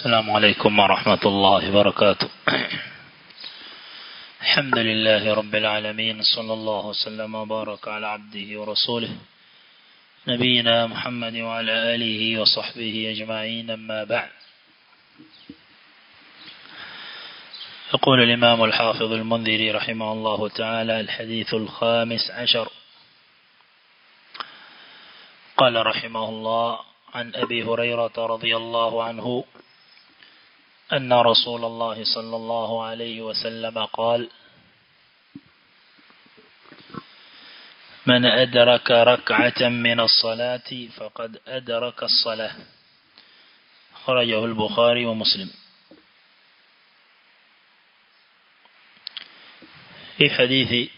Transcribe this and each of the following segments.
السلام عليكم ورحمة الله وبركاته. الحمد لله رب العالمين صلى الله وسلم وبارك على عبده ورسوله نبينا محمد وعلى آله وصحبه أجمعين أما بعد. يقول الإمام الحافظ المنذري رحمه الله تعالى الحديث الخامس عشر. قال رحمه الله عن أبي هريرة رضي الله عنه أن رسول الله صلى الله عليه وسلم قال من أدرك ركعة من الصلاة فقد أدرك الصلاة. خرجه البخاري ومسلم. في حديث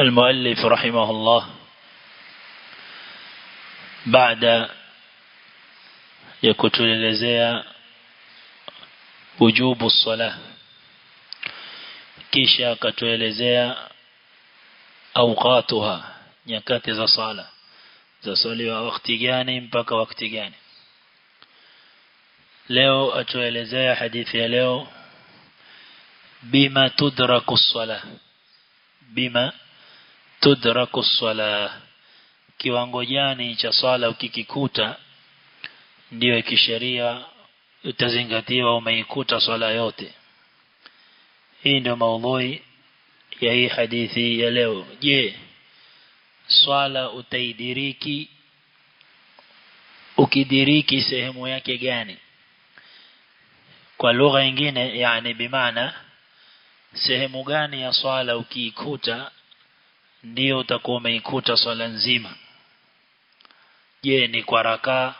المؤلف رحمه الله بعد ya kutuelezea wujubu sala kisha akatuelezea awqatuha nyakati za sala za swaliwa wakati gani mpaka wakati gani. Leo atuelezea hadithi ya leo bima tudraku sala bima tudraku sala kiwango gani cha sala ukikikuta ndiyo kisheria utazingatiwa umeikuta swala yote. Hii ndio maudhui ya hii hadithi ya leo. Je swala utaidiriki? Ukidiriki sehemu yake gani? Kwa lugha nyingine yani bimaana sehemu gani ya swala ukiikuta ndio utakuwa umeikuta swala nzima? Je ni kwa rakaa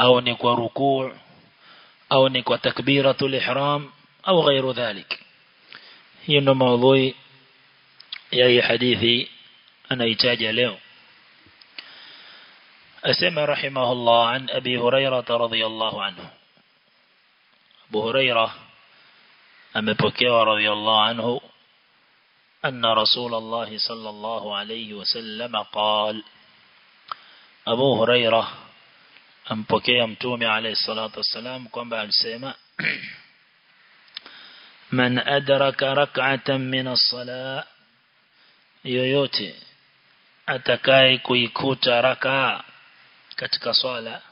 أو نكو ركوع أو نكو تكبيرة الإحرام أو غير ذلك. هنا موضوع يا حديثي أنا إتاج له. أسمى رحمه الله عن أبي هريرة رضي الله عنه. أبو هريرة أم بكيو رضي الله عنه أن رسول الله صلى الله عليه وسلم قال أبو هريرة ampokea mtume alayhi salatu wasalam kwamba alisema man adraka rak'atan min as-salah yoyote atakaye kuikuta raka katika swala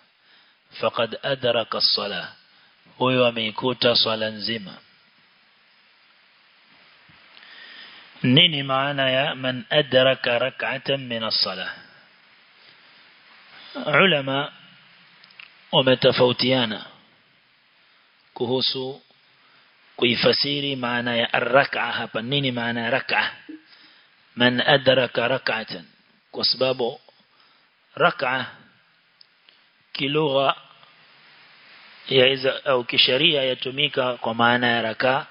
faqad adraka as-salah huyo ameikuta swala nzima nini maana ya man adraka rak'atan min as-salah ulama wametofautiana kuhusu kuifasiri maana ya arrak'a hapa. Nini maana ya rak'a? Man adraka rak'atan. Kwa sababu rak'a kilugha yaweza au kisheria yatumika kwa maana ya raka.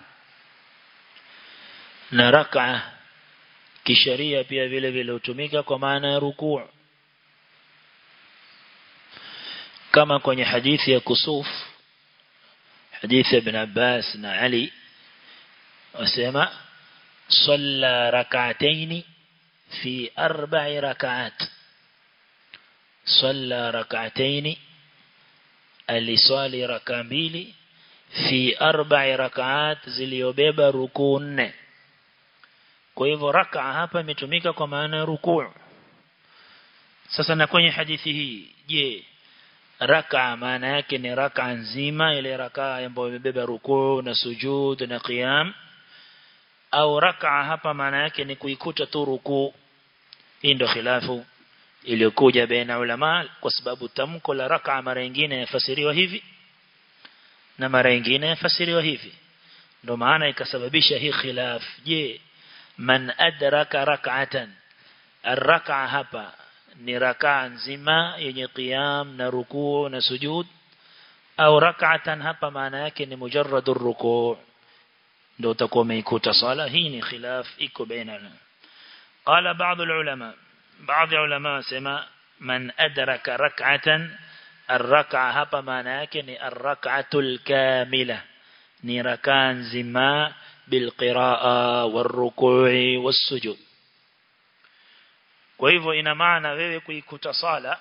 Na rak'a kisheria pia vile vile hutumika kwa maana ya rukuu kama kwenye hadithi ya kusuf hadithi ibn Abbas na Ali wasema salla rak'atayn fi arba'i rak'at. Salla rakataini aliswali raka mbili fi arba'i rak'at ziliyobeba rukuu nne. Kwa hivyo raka hapa imetumika kwa maana ya rukuu. Sasa na kwenye hadithi hii je raka maana yake ni raka nzima ile raka ambayo imebeba rukuu na sujud na qiyam. Au raka hapa maana yake ni kuikuta tu rukuu. Hii ndio khilafu iliyokuja baina ulama kwa sababu tamko la raka mara nyingine yafasiriwa hivi na mara nyingine yafasiriwa hivi. Ndio maana ikasababisha hii khilaf. Je man adraka rak'atan? الركعة هبا ni rakaa nzima yenye qiyam na rukuu na sujud au rak'atan hapa maana yake ni mujarradur rukuu ndio utakuwa umeikuta sala hii ni khilaf iko baina qala baadhi ulama baadhi ulama sema man adraka rak'atan yake ni ar-rak'atul kamila ni rakaa nzima bilqiraa warruku'i was-sujud kwa hivyo ina maana wewe kuikuta sala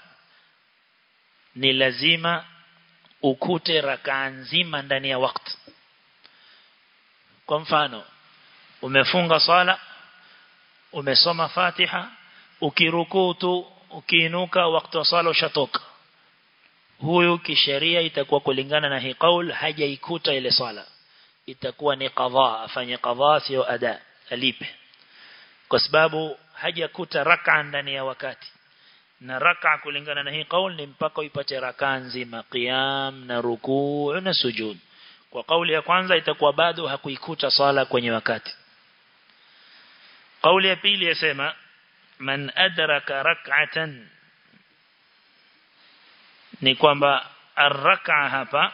ni lazima ukute rakaa nzima ndani ya wakati kwa mfano umefunga swala umesoma Fatiha ukirukuu tu ukiinuka wakati wa swala ushatoka. Huyu kisheria itakuwa kulingana na hii kaul hajaikuta ile swala. Itakuwa ni qadha afanye qadha sio ada alipe kwa sababu hajakuta raka ndani ya wakati. Na raka kulingana na hii kauli ni mpaka uipate raka nzima qiyam na rukuu na sujud. Kwa kauli ya kwanza itakuwa bado hakuikuta sala kwenye wakati. Kauli ya pili yasema man adraka rak'atan. Ni kwamba arraka hapa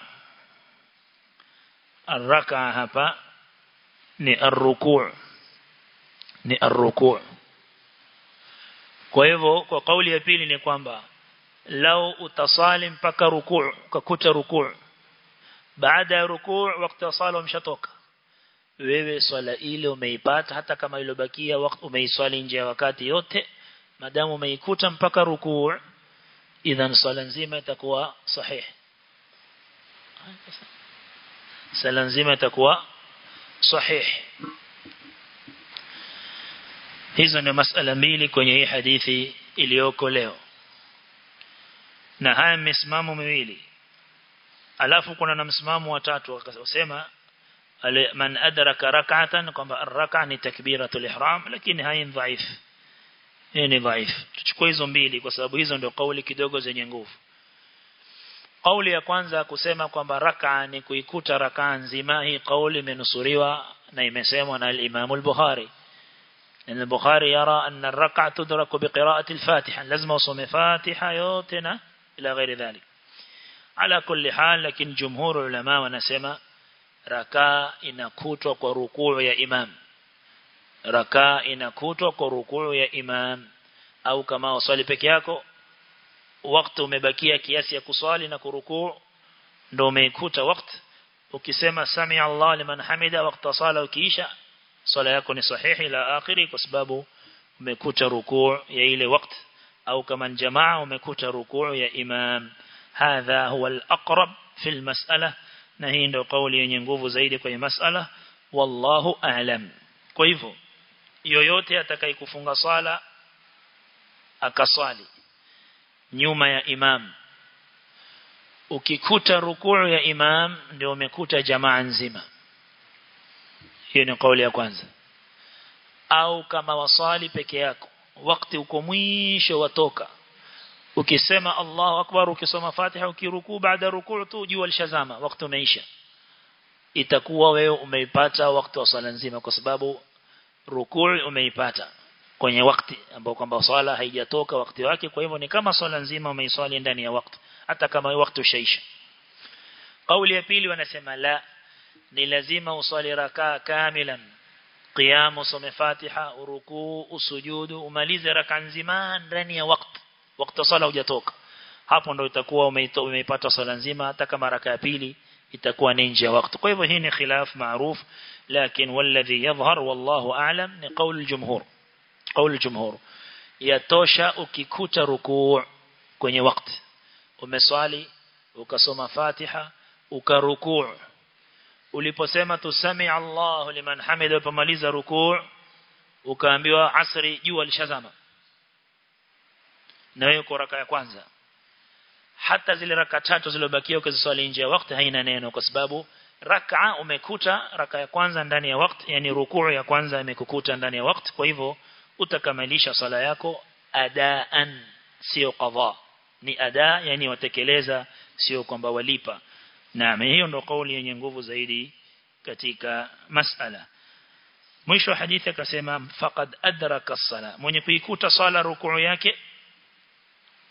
arraka hapa ni arruku' ni arruku' kwa hivyo kwa kauli ya pili ni kwamba lao utasali mpaka ruku' ukakuta ruku' baada ya ruku' wakati sala umshatoka wewe swala ile umeipata hata kama ilobakia wakati umeiswali nje ya wakati yote madamu umeikuta mpaka ruku' idhan swala nzima itakuwa sahihi swala nzima itakuwa sahih hizo ni masala mbili kwenye hii hadithi iliyoko leo. Na haya misimamo miwili. Alafu kuna na msimamo watatu tatu akasema man adraka rak'atan kwamba ar-rak'a ni takbiratul ihram lakini hai dhaif. Hii ni dhaif. Tuchukue hizo mbili kwa sababu hizo ndio kauli kidogo zenye nguvu. Kauli ya kwanza kusema kwamba rak'a ni kuikuta rak'a nzima hii kauli imenusuriwa na imesemwa na al-Imam al-Bukhari إن البخاري يرى أن الركعة تدرك بقراءة الفاتحة. لازم وصوم فاتحة يوتنا إلى غير ذلك. على كل حال لكن جمهور العلماء ونسمى ركاء نكوتو كركوع يا إمام. ركاء نكوتو كركوع يا إمام. أو كما وصل بكياكو وقت مبكية كياسي كصالي نكركوع نومي كوتا وقت. وكسما سمع الله لمن حمد وقت صالة وكيشة. Swala yako ni sahihi la akhiri kwa sababu umekuta rukuu ya ile wakati au kama jamaa umekuta rukuu ya imam. Hadha huwa al-aqrab fi al-mas'alah na hii ndio kauli yenye nguvu zaidi kwenye masala. Wallahu a'lam. Kwa hivyo yoyote atakayekufunga swala akaswali nyuma ya imam. Ukikuta rukuu ya imam ndio umekuta jamaa nzima hiyo ni kauli ya kwanza. Au kama waswali peke yako wakati uko mwisho watoka ukisema Allahu akbar ukisoma Fatiha ukirukuu baada rukuu tu jua lishazama wakati umeisha itakuwa wewe umeipata wakati wa swala nzima kwa sababu rukuu umeipata kwenye wakati ambao kwamba swala haijatoka wakati wake kwa hivyo ni kama swala nzima umeiswali ndani ya wakati hata kama wakati ushaisha. Kauli ya pili wanasema la ni lazima usali rakaa kamilan. Qiyam usome Fatiha urukuu usujudu umalize rakaa nzima ndani ya wakati wakati sala hujatoka. Hapo ndo itakuwa umeipata sala nzima hata kama raka ya pili itakuwa ni nje ya wakati kwa hivyo hii ni khilaf maarufu lakini walladhi yadhhar wallahu a'lam ni qaul al-jumhur. Qaul al-jumhur. Yatosha ukikuta rukuu kwenye wakati umeswali ukasoma Fatiha ukarukuu uliposema tusami Allahu liman hamida upomaliza rukuu ukaambiwa asri jua lishazama. Na wewe kwa raka ya kwanza. Hata zile raka tatu zilizobakia ukiziswali nje ya wakati haina neno kwa sababu raka umekuta raka ya kwanza ndani ya wakati yani rukuu ya kwanza imekukuta ndani ya wakati kwa hivyo utakamilisha sala yako adaan sio qadha. Ni ada yani watekeleza sio kwamba walipa naam hiyo ndo kauli yenye nguvu zaidi katika masala. Mwisho wa hadithi akasema faqad adraka as-sala. Mwenye kuikuta sala rukuu yake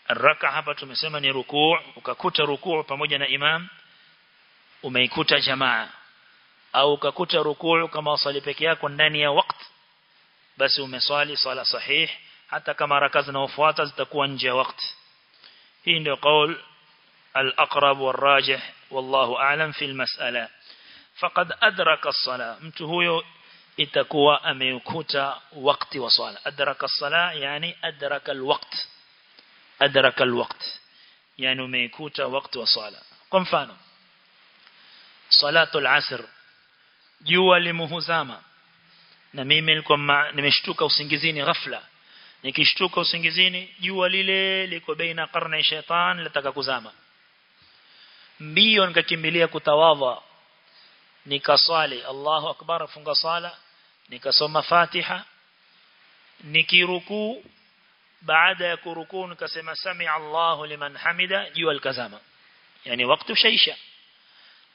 raka hapa tumesema ni rukuu ukakuta rukuu pamoja na imam umeikuta jamaa. Au ukakuta rukuu kama usali peke yako ndani ya wakati basi umeswali swala sahih hata kama raka zinazofuata zitakuwa nje ya wakati hii ndio kaul al-aqrab wal-rajih والله أعلم في المسألة. فقد أدرك الصلاة. متهو إتكوى أميكوتا وقت وصال أدرك الصلاة يعني أدرك الوقت. أدرك الوقت. يعني أميكوتا وقت وصلاة. قم فانو. صلاة العصر. جوا لمهزامة نميمي لكم مع... نمشتوك وسنجزيني غفلة. نكشتوك وسنجزيني جوا للي لكو بين قرن الشيطان لتككو زامة mbio nikakimbilia kutawadha nikaswali. Allahu akbar funga sala nikasoma Fatiha. Nikirukuu. Baada ya kurukuu nikasema sami Allahu liman hamida jua likazama. Yani wakati shaisha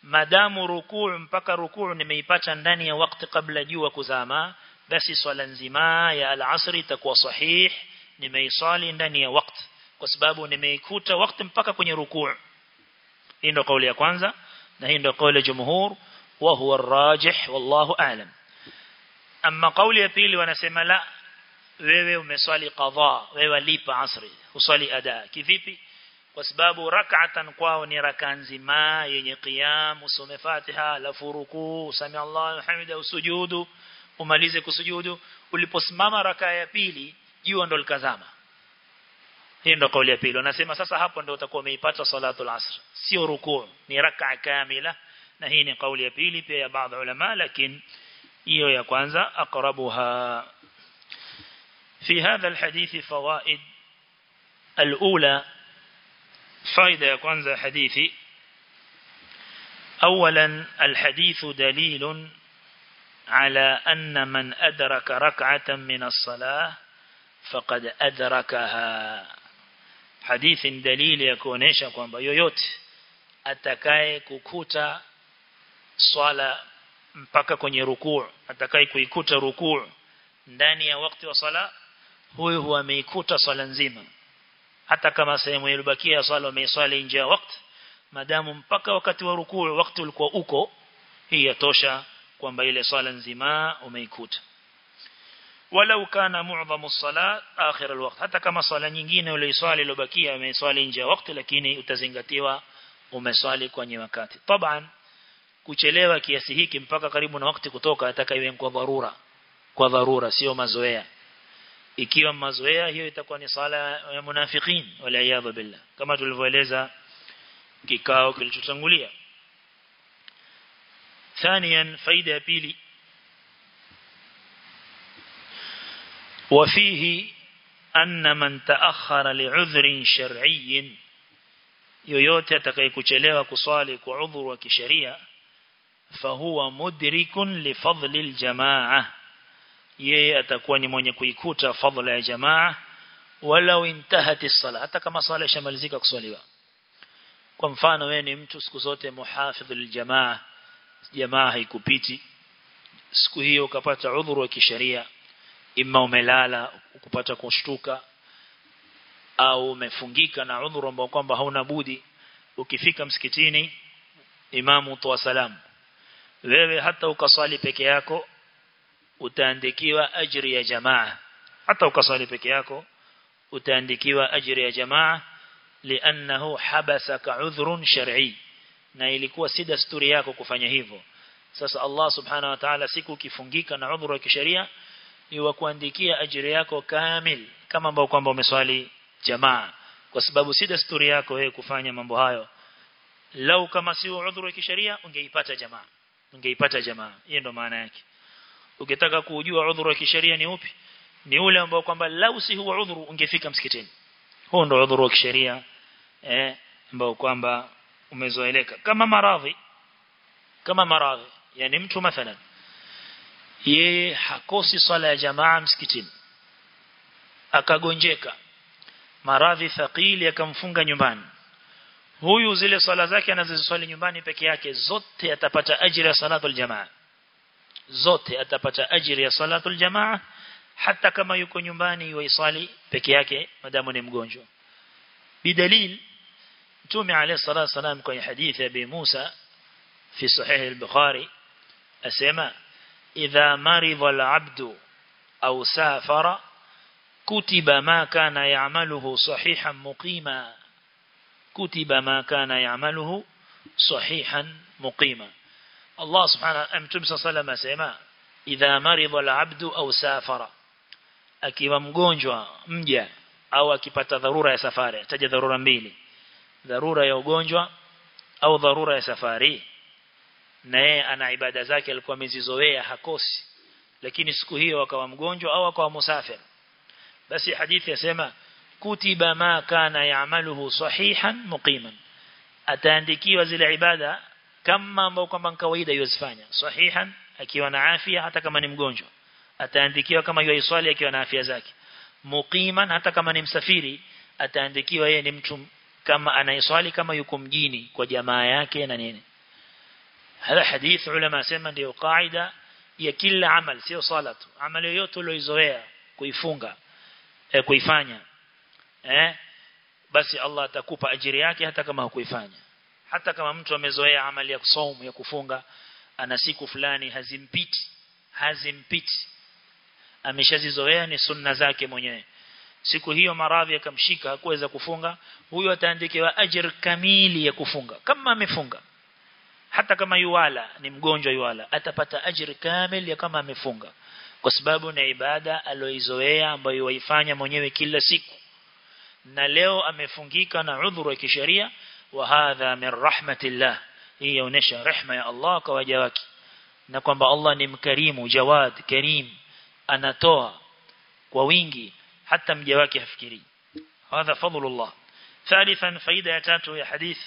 madamu rukuu mpaka rukuu nimeipata ndani ya wakati kabla jua kuzama basi swala nzima ya al-asr itakuwa sahih. Nimeisali ndani ya wakati kwa sababu nimeikuta wakati mpaka kwenye rukuu hii ndio kauli ya kwanza na hii ndio kauli ya jumhur wa huwa arrajih wallahu a'lam. Amma kauli ya pili wanasema la wewe umeswali qadha wewe lipa asri usali ada. Kivipi? Kwa sababu rak'atan kwao ni raka nzima yenye qiyam usome Fatiha la furuku sami Allah hamida usujudu umalize kusujudu. Uliposimama raka ya pili jua ndo likazama hii ndo kauli ya pili wanasema sasa hapo ndo utakuwa umeipata salatul asr sio rukuu ni raka kamila na hii ni kauli ya pili pia ya baadhi ulama lakini hiyo ya kwanza aqrabuha في هذا الحديث فوائد الأولى فائدة يكون حديثي أولا الحديث دليل على أن من أدرك ركعة من الصلاة فقد أدركها hadithi ni dalili ya kuonesha kwamba yoyote atakaye kukuta swala mpaka kwenye rukuu atakaye kuikuta rukuu ndani ya wakati wa sala huyu huwa ameikuta swala nzima. Hata kama sehemu ilibakia ya swala ameiswali nje ya wakati madamu mpaka wakati wa rukuu wakati ulikuwa uko hii yatosha kwamba ile swala nzima umeikuta. walau kana mu'dhamu salat akhir alwaqt hata kama swala nyingine uliiswali iliyobakia umeiswali nje ya wakati lakini utazingatiwa umeswali kwenye wakati taban kuchelewa kiasi hiki mpaka karibu na wakati kutoka ataka iwe kwa dharura kwa dharura sio mazoea ikiwa mazoea hiyo itakuwa ni sala ya munafikin wala iyadha billah kama tulivyoeleza kikao kilichotangulia ثانيا فائده pili وفيه أن من تأخر لعذر شرعي yoyote atakayekuchelewa kuswali kwa udhuru wa kisheria fahuwa mudrikun li fadli aljamaa yeye atakuwa ni mwenye kuikuta fadhila ya jamaa walau intahati sala hata kama sala ishamalizika kuswaliwa kwa mfano wewe ni mtu siku zote muhafidh aljamaa jamaa haikupiti siku hiyo ukapata udhuru wa kisheria imma umelala ukupata kushtuka au umefungika na udhuru ambao kwamba hauna budi ukifika msikitini imamu toa salamu. Wewe hata ukaswali peke yako utaandikiwa ajri ya jamaa. Hata ukaswali peke yako utaandikiwa ajri ya jamaa lianahu habasaka udhrun shar'i. Na ilikuwa si dasturi yako kufanya hivyo. Sasa Allah subhanahu wa ta'ala siku ukifungika na udhuru wa kisheria ni wa kuandikia ajira yako kamil kama ambao kwamba umeswali jamaa kwa sababu si desturi yako wewe kufanya mambo hayo. Lau kama si udhuru wa kisheria ungeipata jamaa ungeipata jamaa. Hiyo ndo maana yake. Ukitaka kujua udhuru wa kisheria ni upi ni ule ambao kwamba lau si huwa udhuru ungefika msikitini. Huo ndo udhuru wa kisheria eh ambao kwamba umezoeleka. Kama maradhi kama maradhi yani mtu mathalan yeye hakosi swala ya jamaa msikitini akagonjeka maradhi thaqili akamfunga nyumbani huyu zile swala zake anazoziswali nyumbani peke yake zote atapata ajira ya salatul jamaa zote atapata ajira ya salatul jamaa hata kama yuko nyumbani yuiswali peke yake madamu ni mgonjwa bidalil Mtume alayhi salatu wasalam kwenye hadithi ya Abi Musa fi sahih al-Bukhari asema idha maridha al-abdu au safara kutiba ma kana ya'maluhu sahihan muqima kutiba ma kana ya'maluhu sahihan muqima Allah subhanahu wa Mtume sallallahu asema idha maridha al-abdu au safara akiwa mgonjwa mja au akipata dharura ya safari ataja dharura mbili dharura ya ugonjwa au dharura ya safari na yeye ana ibada zake alikuwa amezizoea hakosi. Lakini siku hiyo akawa mgonjwa au akawa musafir. Basi hadithi yasema kutiba ma kana ya'maluhu sahihan muqiman. Ataandikiwa zile ibada kama ambao kwamba kawaida yozifanya sahihan akiwa na afya hata kama ni mgonjwa. Ataandikiwa kama yuiswali akiwa na afya zake. Muqiman hata kama ni msafiri ataandikiwa yeye ni mtu kama anaiswali kama yuko mjini kwa jamaa yake na nini هذا حديث علماء sema ndio kaida ya kila amal sio sala tu amali yoyote ulioizoea kuifunga eh, kuifanya eh basi Allah atakupa ajiri yake hata kama hukuifanya hata kama mtu amezoea amali ya kusaumu ya kufunga ana siku fulani hazimpiti hazimpiti ameshazizoea ni sunna zake mwenyewe siku hiyo maradhi yakamshika hakuweza kufunga huyo ataandikiwa ajir kamili ya kufunga kama amefunga hata kama yuwala ni mgonjwa yuwala atapata ajiri kamili ya kama amefunga. Kwa sababu ni ibada aloizoea ambayo waifanya mwenyewe kila siku. Na leo amefungika na udhuru wa kisheria wa hadha min rahmatillah. Hii yaonesha rehma ya Allah kwa waja wake. Na kwamba Allah ni mkarimu jawad karim anatoa kwa wingi hata mja wake hafikiri. Hadha fadlullah. Thalithan faida ya tatu ya hadith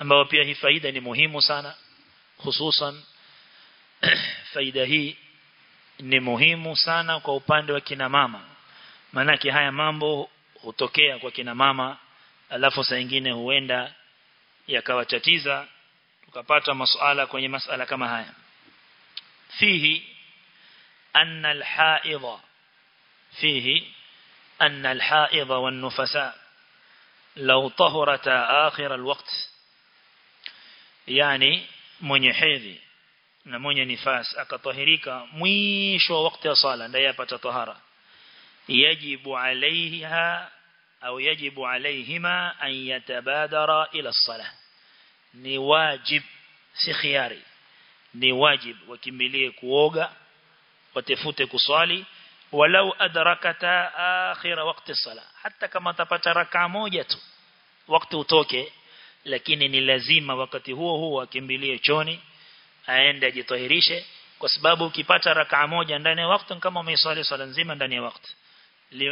ambayo pia hii faida ni muhimu sana hususan faida hii ni muhimu sana kwa upande wa kina mama. Manake haya mambo hutokea kwa kina mama alafu saa nyingine huenda yakawatatiza tukapata masuala kwenye masala kama haya. Fihi anna alhaidha fihi anna alhaidha wan nufasa law tahurata akhir yani mwenye hedhi na mwenye nifas akatahirika mwisho wa wakati wa sala ndiye apata tahara. Yajibu alaiha au yajibu alaihima an yatabadara ila salah ni wajib si khiari ni wajib wakimbilie kuoga watafute kuswali walau adrakata akhira wakati sala hata kama tapata raka moja tu wakati utoke lakini ni lazima wakati huo huo akimbilie choni aende ajitahirishe kwa sababu ukipata rakaa moja ndani ya wakati kama umeiswali swala nzima ndani ya wakati.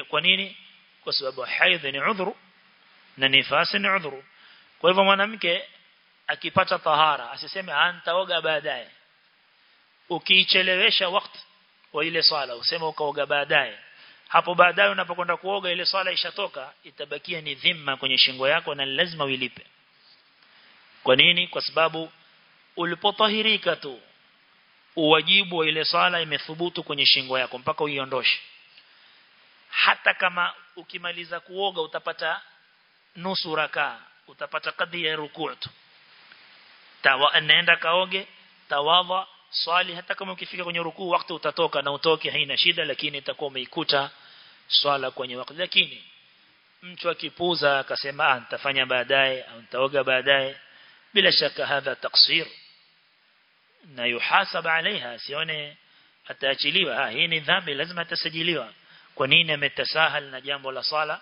Kwa nini? Kwa sababu haidh ni udhuru na nifasi ni udhuru. Kwa hivyo mwanamke akipata tahara asiseme antaoga baadaye. Ukiichelewesha wakati wa ile swala useme ukaoga baadaye. Hapo baadaye unapokwenda kuoga ile swala ishatoka itabakia ni dhima kwenye shingo yako na lazima uilipe kwa nini? Kwa sababu ulipotahirika tu uwajibu wa ile sala imethubutu kwenye shingo yako mpaka uiondoshe. Hata kama ukimaliza kuoga utapata nusu raka utapata kadhi ya rukuu tu. Tawa kaoge tawadha swali hata kama ukifika kwenye rukuu wakati utatoka na utoke haina shida lakini itakuwa umeikuta swala kwenye wakati. Lakini mtu akipuza akasema ah nitafanya baadaye au nitaoga baadaye bila shaka hadha taksir na yuhasab alaiha sione ataachiliwa. Ah hii ni dhambi lazima atasajiliwa. Kwa nini ametasahal na jambo la sala?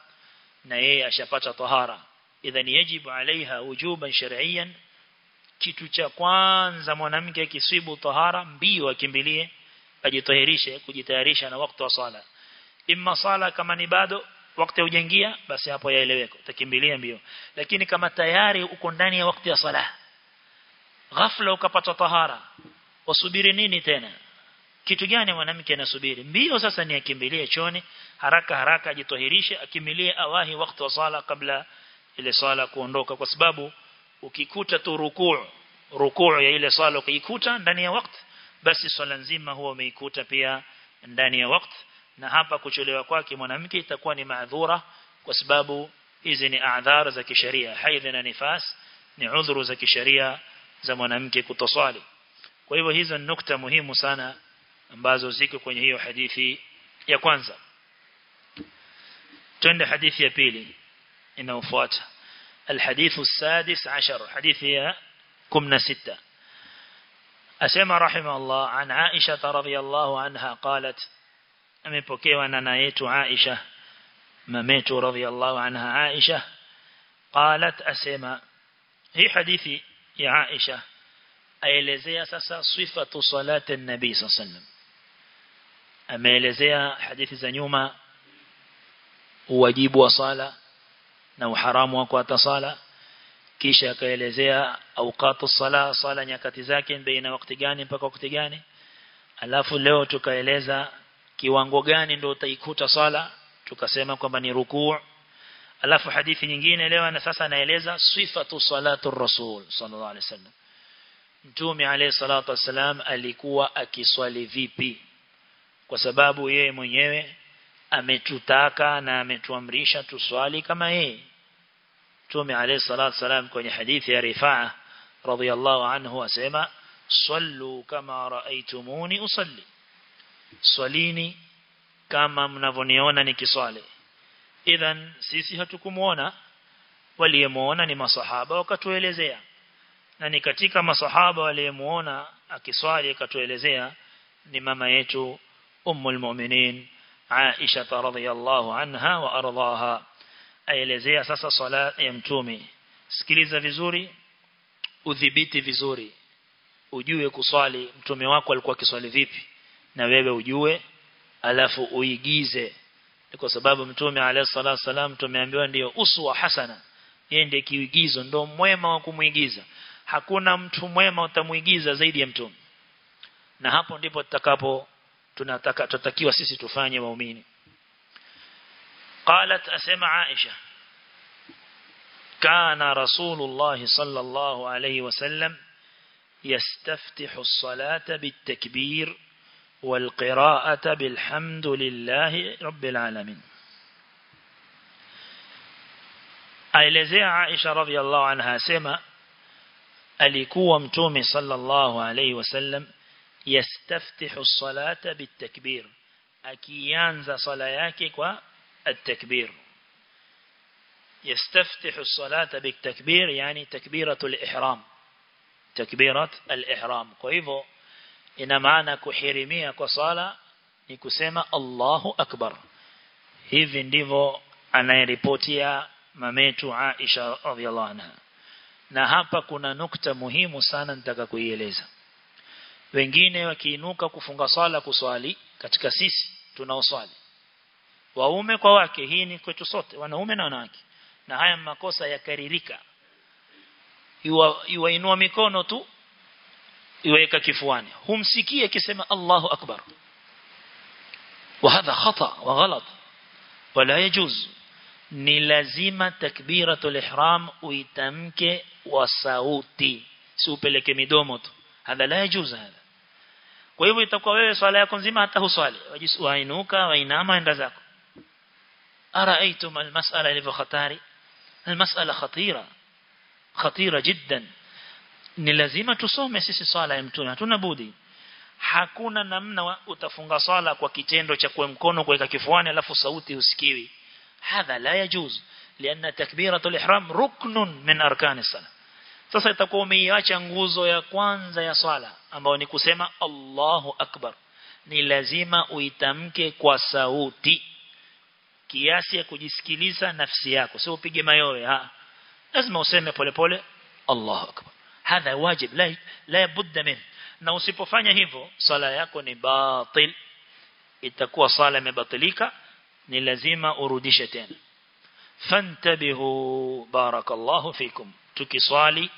Na yeye ashapata tahara. Idhan yajibu alaiha wujuban shar'iyan kitu cha kwanza mwanamke akisibu tahara mbio akimbilie ajitahirishe kujitayarisha na wakati wa sala. Imma sala kama ni bado wakati hujaingia basi hapo yaeleweka utakimbilia mbio. Lakini kama tayari uko ndani ya wakati ya sala ghafla ukapata tahara wasubiri nini tena? Kitu gani mwanamke anasubiri? Mbio sasa ni akimbilie choni haraka haraka ajitohirishe akimilie awahi wakati wa sala kabla ile sala kuondoka. Kwa sababu ukikuta tu rukuu rukuu ya ile sala ukikuta ndani ya wakati basi swala nzima huwa umeikuta pia ndani ya wakati na hapa kuchelewa kwake mwanamke itakuwa ni maadhura kwa sababu hizi ni adhara za kisheria haidh na nifas ni udhuru za kisheria za mwanamke kutoswali kwa hivyo hizo ni nukta muhimu sana ambazo ziko kwenye hiyo hadithi ya kwanza twende hadithi ya pili inayofuata الحديث السادس عشر حديث هي كمنا ستة أسمى رحمه الله عن عائشة رضي الله عنها قالت amepokewa na na yetu Aisha mametu radhiallahu anha Aisha. Qalat asema hii hadithi ya Aisha aelezea sasa sifatu salati an-nabi sallam ameelezea hadithi za nyuma uwajibu wa sala na uharamu wa kuata sala. Kisha akaelezea awqatu sala sala nyakati zake baina wakati gani mpaka wakati gani. Alafu leo tukaeleza kiwango gani ndio utaikuta sala tukasema kwamba ni rukuu. Alafu hadithi nyingine leo na sasa anaeleza sifatu salatu rasul sallallahu alaihi wasallam. Mtume alayhi salatu wasalam alikuwa akiswali vipi? Kwa sababu yeye mwenyewe ametutaka na ametuamrisha tuswali kama yeye. Mtume alayhi salatu wasalam kwenye hadithi ya rifaa radhiyallahu anhu asema sallu kama raaitumuni usalli swalini kama mnavyoniona nikiswali idhan sisi hatukumuona. Waliyemuona ni masahaba wakatuelezea. Na ni katika masahaba waliyemuona akiswali akatuelezea ni mama yetu ummul mu'minin Aisha radhiyallahu anha wa ardhaha. Aelezea sasa swala ya mtume. Sikiliza vizuri udhibiti vizuri. Ujue kuswali mtume wako alikuwa akiswali vipi na wewe ujue alafu uigize kwa sababu mtume alayhi salatu wasalam tumeambiwa ndiyo uswa hasana yeye ndiye kiigizo ndo mwema wa kumuigiza hakuna mtu mwema utamuigiza zaidi ya mtume na hapo ndipo tutakapo tunataka tutakiwa sisi tufanye waumini قالت أسمع عائشة كان رسول الله صلى الله عليه وسلم يستفتح الصلاة بالتكبير والقراءة بالحمد لله رب العالمين. ا ل ز رضي الله عنها سما ا ل ي صلى الله عليه وسلم يستفتح الصلاة بالتكبير أ ك ي يستفتح ا بالتكبير يعني تكبيرة الإحرام تكبيرة الإحرام ر ina maana kuhirimia kwa sala ni kusema Allahu Akbar. Hivi ndivyo anayeripotia mametu Aisha radhiallahu anha. Na hapa kuna nukta muhimu sana nitaka kuieleza. Wengine wakiinuka kufunga sala kuswali katika sisi tunaoswali waume kwa wake hii ni kwetu sote wanaume na wanawake. Na haya makosa yakaririka. Iwainua mikono tu يويكا كفواني هم سكية كسم الله أكبر وهذا خطأ وغلط ولا يجوز نلزم تكبيرة الإحرام ويتمك وصوتي سوبي لك مدومت هذا لا يجوز هذا كيف يتقوى ويوي صلى يكون زيما حتى هو صلى وجس وعينوك وعينام عندزاك أرأيتم المسألة لفختاري المسألة خطيرة خطيرة جداً ni lazima tusome sisi swala ya mtume. Hatuna budi. Hakuna namna utafunga swala kwa kitendo cha kwa mkono kuweka kifuani alafu sauti usikiwi hadha la yajuz lianna takbiratul ihram ruknun min arkani sala sasa itakuwa umeiacha nguzo ya kwanza ya swala ambayo ni kusema Allahu akbar. Ni lazima uitamke kwa sauti. Kiasi ya kujisikiliza nafsi yako. Sio upige mayowe ha. Lazima useme polepole Allahu akbar hadha wajib la la budda min na usipofanya hivyo sala yako ni batil itakuwa sala imebatilika ni lazima urudishe tena fantabihu barakallahu fikum tukiswali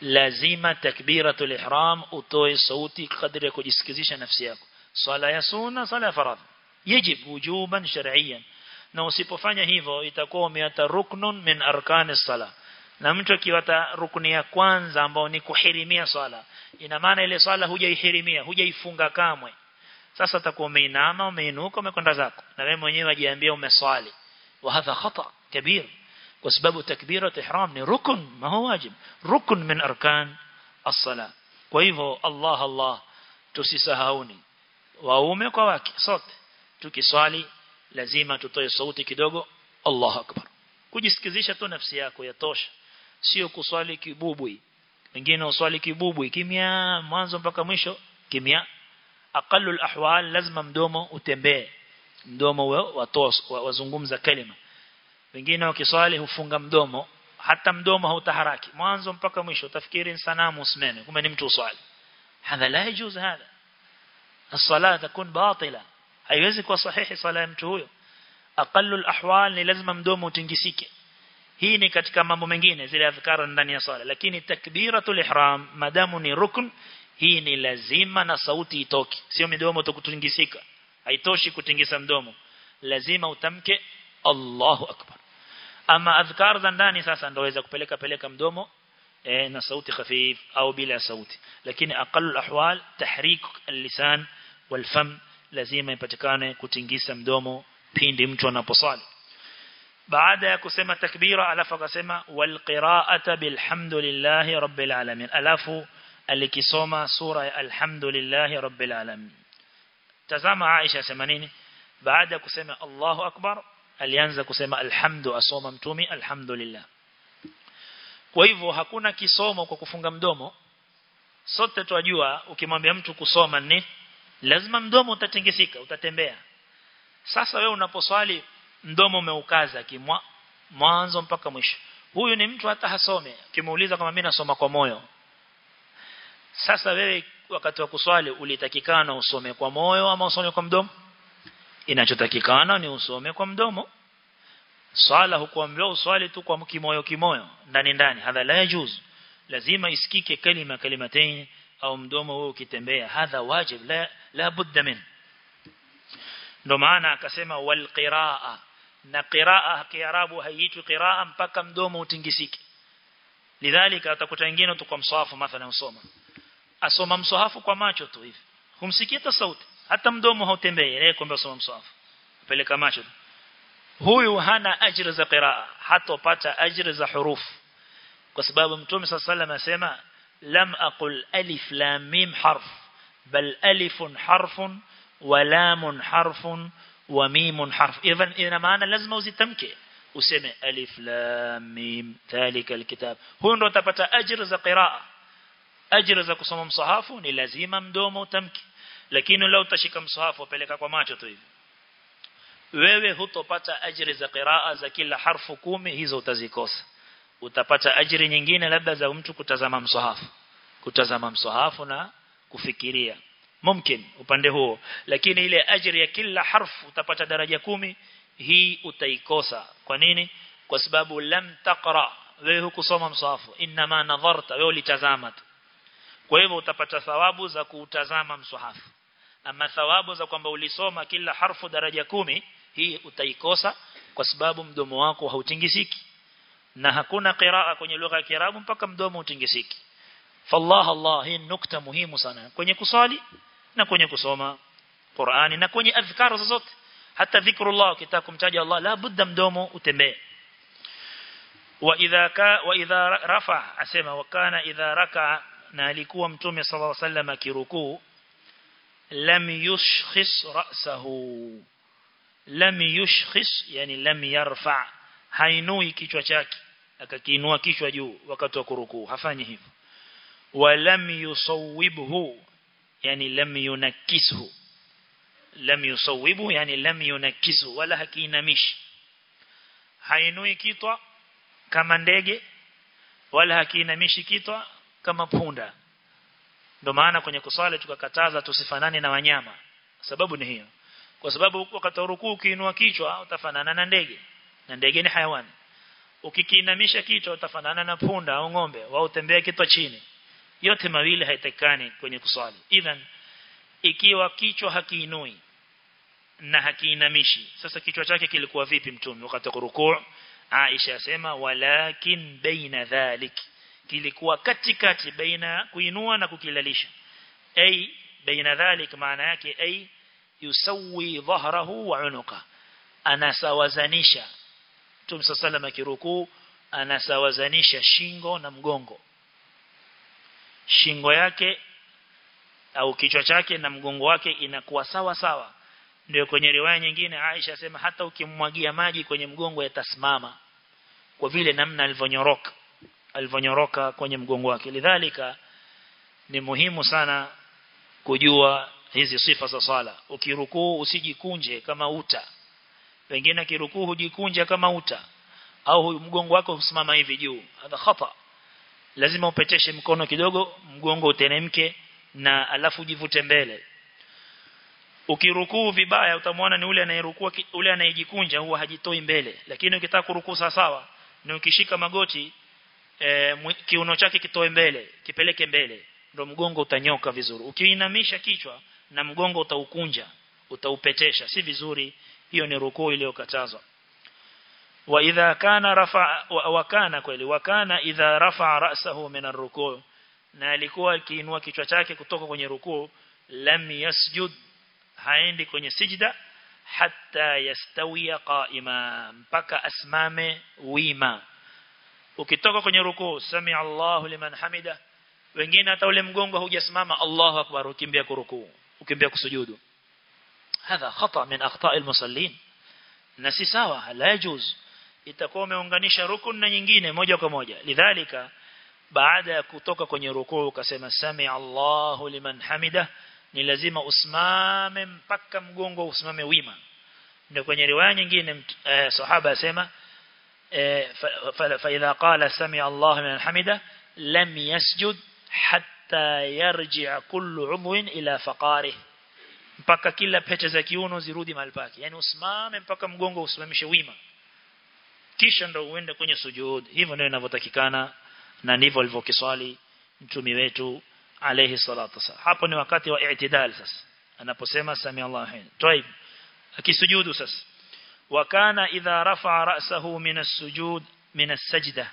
lazima takbiratul ihram utoe sauti kadri ya kujisikizisha nafsi yako swala ya sunna swala ya faradhi yajib wujuban shar'iyyan na usipofanya hivyo itakuwa umeata ruknun min arkani sala na mtu akiwata rukuni ya kwanza ambao ni kuhirimia swala ina maana ile swala hujaihirimia hujaifunga kamwe. Sasa utakuwa umeinama umeinuka umekwenda zako. Na wewe mwenyewe wajiambia umeswali. Wa hadha khata kabir. Kwa sababu takbirat ihram ni rukun ma huwa wajib. Rukun min arkan as-sala. Kwa hivyo Allah Allah tusisahauni waume kwa wake sote. Tukiswali lazima tutoe sauti kidogo Allahu akbar. Kujisikizisha tu nafsi yako yatosha sio kuswali kibubui wengine uswali kibubui kimya mwanzo mpaka mwisho kimya aqallu alahwal lazima mdomo utembee mdomo watoa wazungumza kalima wengine wakiswali hufunga mdomo hata mdomo hautaharaki mwanzo mpaka mwisho utafikiri ni sanamu usimame kumbe ni mtu uswali hadha la yajuz hadha الصلاه تكون باطله haiwezi kuwa sahihi sala ya mtu huyo aqallu alahwal ni lazima mdomo utingisike hii ni katika mambo mengine zile adhkara ndani ya sala lakini takbiratul ihram madamu ni rukn hii ni lazima na sauti itoke. Sio midomo tukutingisika haitoshi kutingisa mdomo. Lazima utamke Allahu akbar. Ama adhkar za ndani sasa ndoweza kupeleka peleka mdomo eh, na sauti khafif au bila sauti. Lakini aqallu ahwal tahrik al-lisan wal-fam lazima ipatikane kutingisa mdomo pindi mtu anaposali baada ya kusema takbira alafu akasema wal qira'ata bilhamdulillahi rabbil alamin. Alafu alikisoma sura ya alhamdulillahi rabbil alamin. Tazama Aisha sema nini? Baada ya kusema Allahu akbar alianza kusema alhamdu asoma mtumi alhamdulillah. Kwa hivyo hakuna kisomo kwa kufunga mdomo. Sote twajua ukimwambia mtu kusoma ni lazima mdomo utatingisika utatembea. Sasa wewe unaposwali mdomo umeukaza kimwa mwanzo mpaka mwisho. Huyu ni mtu hata hasome. Kimuuliza kama mimi nasoma kwa moyo. Sasa wewe wakati wa kuswali ulitakikana usome kwa moyo ama usome kwa mdomo? Inachotakikana ni usome kwa mdomo. Swala hukuambiwa uswali tu kwa kimoyo kimoyo ndani ndani. Hadha la yajuz. Lazima isikike kalima kalimatain au mdomo wewe ukitembea. Hadha wajib la la budda min. Ndo maana akasema wal qiraa na qiraa kiarabu haiitwi qiraa mpaka mdomo utingisike. Lidhalika utakuta wengine tu kwa msahafu mathalan usoma. Asoma msahafu kwa macho tu hivi. Humsikii hata sauti. Hata mdomo hautembei. Yeye kwamba asoma msahafu peleka macho huyu hana ajira za qiraa. Hatopata ajira za hurufu. Kwa sababu mtume sallallahu asema lam aqul alif lam mim harf. Bal alifun harfun wa lamun harfun wa mimun harf. Idhan ina maana lazima uzitamke. Useme alif lam mim thalika alkitab. Huyo ndo utapata ajira za qiraa. Ajira za kusoma msahafu ni lazima mdomo utamke. Lakini leo utashika msahafu upeleka kwa macho tu hivi. Wewe hutopata ajri za qiraa za kila harfu kumi hizo utazikosa. Utapata ajiri nyingine labda za mtu kutazama msahafu. Kutazama msahafu na kufikiria mumkin upande huo. Lakini ile ajri ya kila harfu utapata daraja kumi hii utaikosa. Kwa nini? Kwa sababu lam taqra. Wewe hukusoma msahafu inma nadharta wewe ulitazama tu. Kwa hivyo utapata thawabu za kuutazama msahafu ama thawabu za kwamba ulisoma kila harfu daraja kumi hii utaikosa kwa sababu mdomo wako hautingisiki. Na hakuna qiraa kwenye lugha ya Kiarabu mpaka mdomo utingisiki. Fallah Allah hii nukta muhimu sana. Kwenye kusali na kwenye kusoma Qur'ani na kwenye adhkar zozote. Hata dhikrullah ukitaka kumtaja Allah la budda mdomo utembee. Wa idha ka wa idha rafa asema wa kana idha raka na alikuwa mtume sallallahu alaihi wasallam akirukuu lam yushkhis ra'sahu. Lam yushkhis yani lam yarfa. Hainui kichwa chake akakiinua kichwa juu wakati wa kurukuu. Hafanyi hivyo. Wa lam yusawwibhu yani lam yunakishu lam yusawibu yani lam yunakishu wala hakiinamishi. Hainui kitwa kama ndege wala hakiinamishi kitwa kama punda. Ndio maana kwenye kusali tukakataza tusifanane na wanyama. Sababu ni hiyo. Kwa sababu wakati rukuu ukiinua kichwa utafanana na ndege. Na ndege ni hayawani ukikiinamisha kichwa utafanana na punda au ng'ombe wao utembea kitwa chini yote mawili haitakani kwenye kusali idhan ikiwa kichwa hakiinui na hakiinamishi sasa kichwa chake kilikuwa vipi mtume wakati rukuu Aisha asema walakin baina dhalik. Kilikuwa katikati baina kuinua na kukilalisha. Ay baina dhalik maana yake ay yusawi dhahrahu wa unuka. Anasawazanisha. Mtume sallallahu alayhi wasallam akirukuu anasawazanisha shingo na mgongo shingo yake au kichwa chake na mgongo wake inakuwa sawa sawa. Ndio kwenye riwaya nyingine Aisha asema hata ukimwagia maji kwenye mgongo yatasimama kwa vile namna alivonyoroka alivonyoroka kwenye mgongo wake. Lidhalika ni muhimu sana kujua hizi sifa za sala ukirukuu usijikunje kama uta. Pengine kirukuu hujikunja kama uta. Au mgongo wako usimama hivi juu. Hadha khata lazima upeteshe mkono kidogo mgongo uteremke na alafu ujivute mbele. Ukirukuu vibaya utamwona ni ule anayerukua ule anayejikunja huwa hajitoi mbele. Lakini ukitaka kurukuu sawa ni ukishika magoti e, kiuno chake kitoe mbele kipeleke mbele ndio mgongo utanyoka vizuri. Ukiinamisha kichwa na mgongo utaukunja utaupetesha si vizuri hiyo ni rukuu iliyokatazwa wa idha kana rafa wa kana kweli wa kana idha rafa ra'sahu min ar-ruku' na alikuwa akiinua kichwa chake kutoka kwenye rukuu lam yasjud haendi kwenye sijda hatta yastawiya qa'ima mpaka asimame wima. Ukitoka kwenye rukuu sami Allahu liman hamida. Wengine hata ule mgongo hujasimama Allahu akbar ukimbia kurukuu ukimbia kusujudu. Hadha khata min akhta' al-musallin. Na si sawa la yajuz itakuwa umeunganisha rukun na nyingine moja kwa moja. Lidhalika baada ya kutoka kwenye rukuu ukasema sami Allahu liman hamida ni lazima usimame mpaka mgongo usimame wima. Ndio kwenye riwaya nyingine eh, sahaba asema eh, fa idha qala sami Allahu liman hamida lam yasjud hatta yarji'a kullu udhwin ila faqarih mpaka kila pete za kiuno zirudi mahali pake. Yani kisha ndo uende kwenye sujud hivyo ndio inavyotakikana na ndivyo alivyokiswali mtume wetu alayhi salatu wasallam hapo ni wakati wa i'tidal sasa. Anaposema sami Allah taib. Akisujudu sasa. Wakana idha rafaa ra'sahu min as-sujud min as-sajda.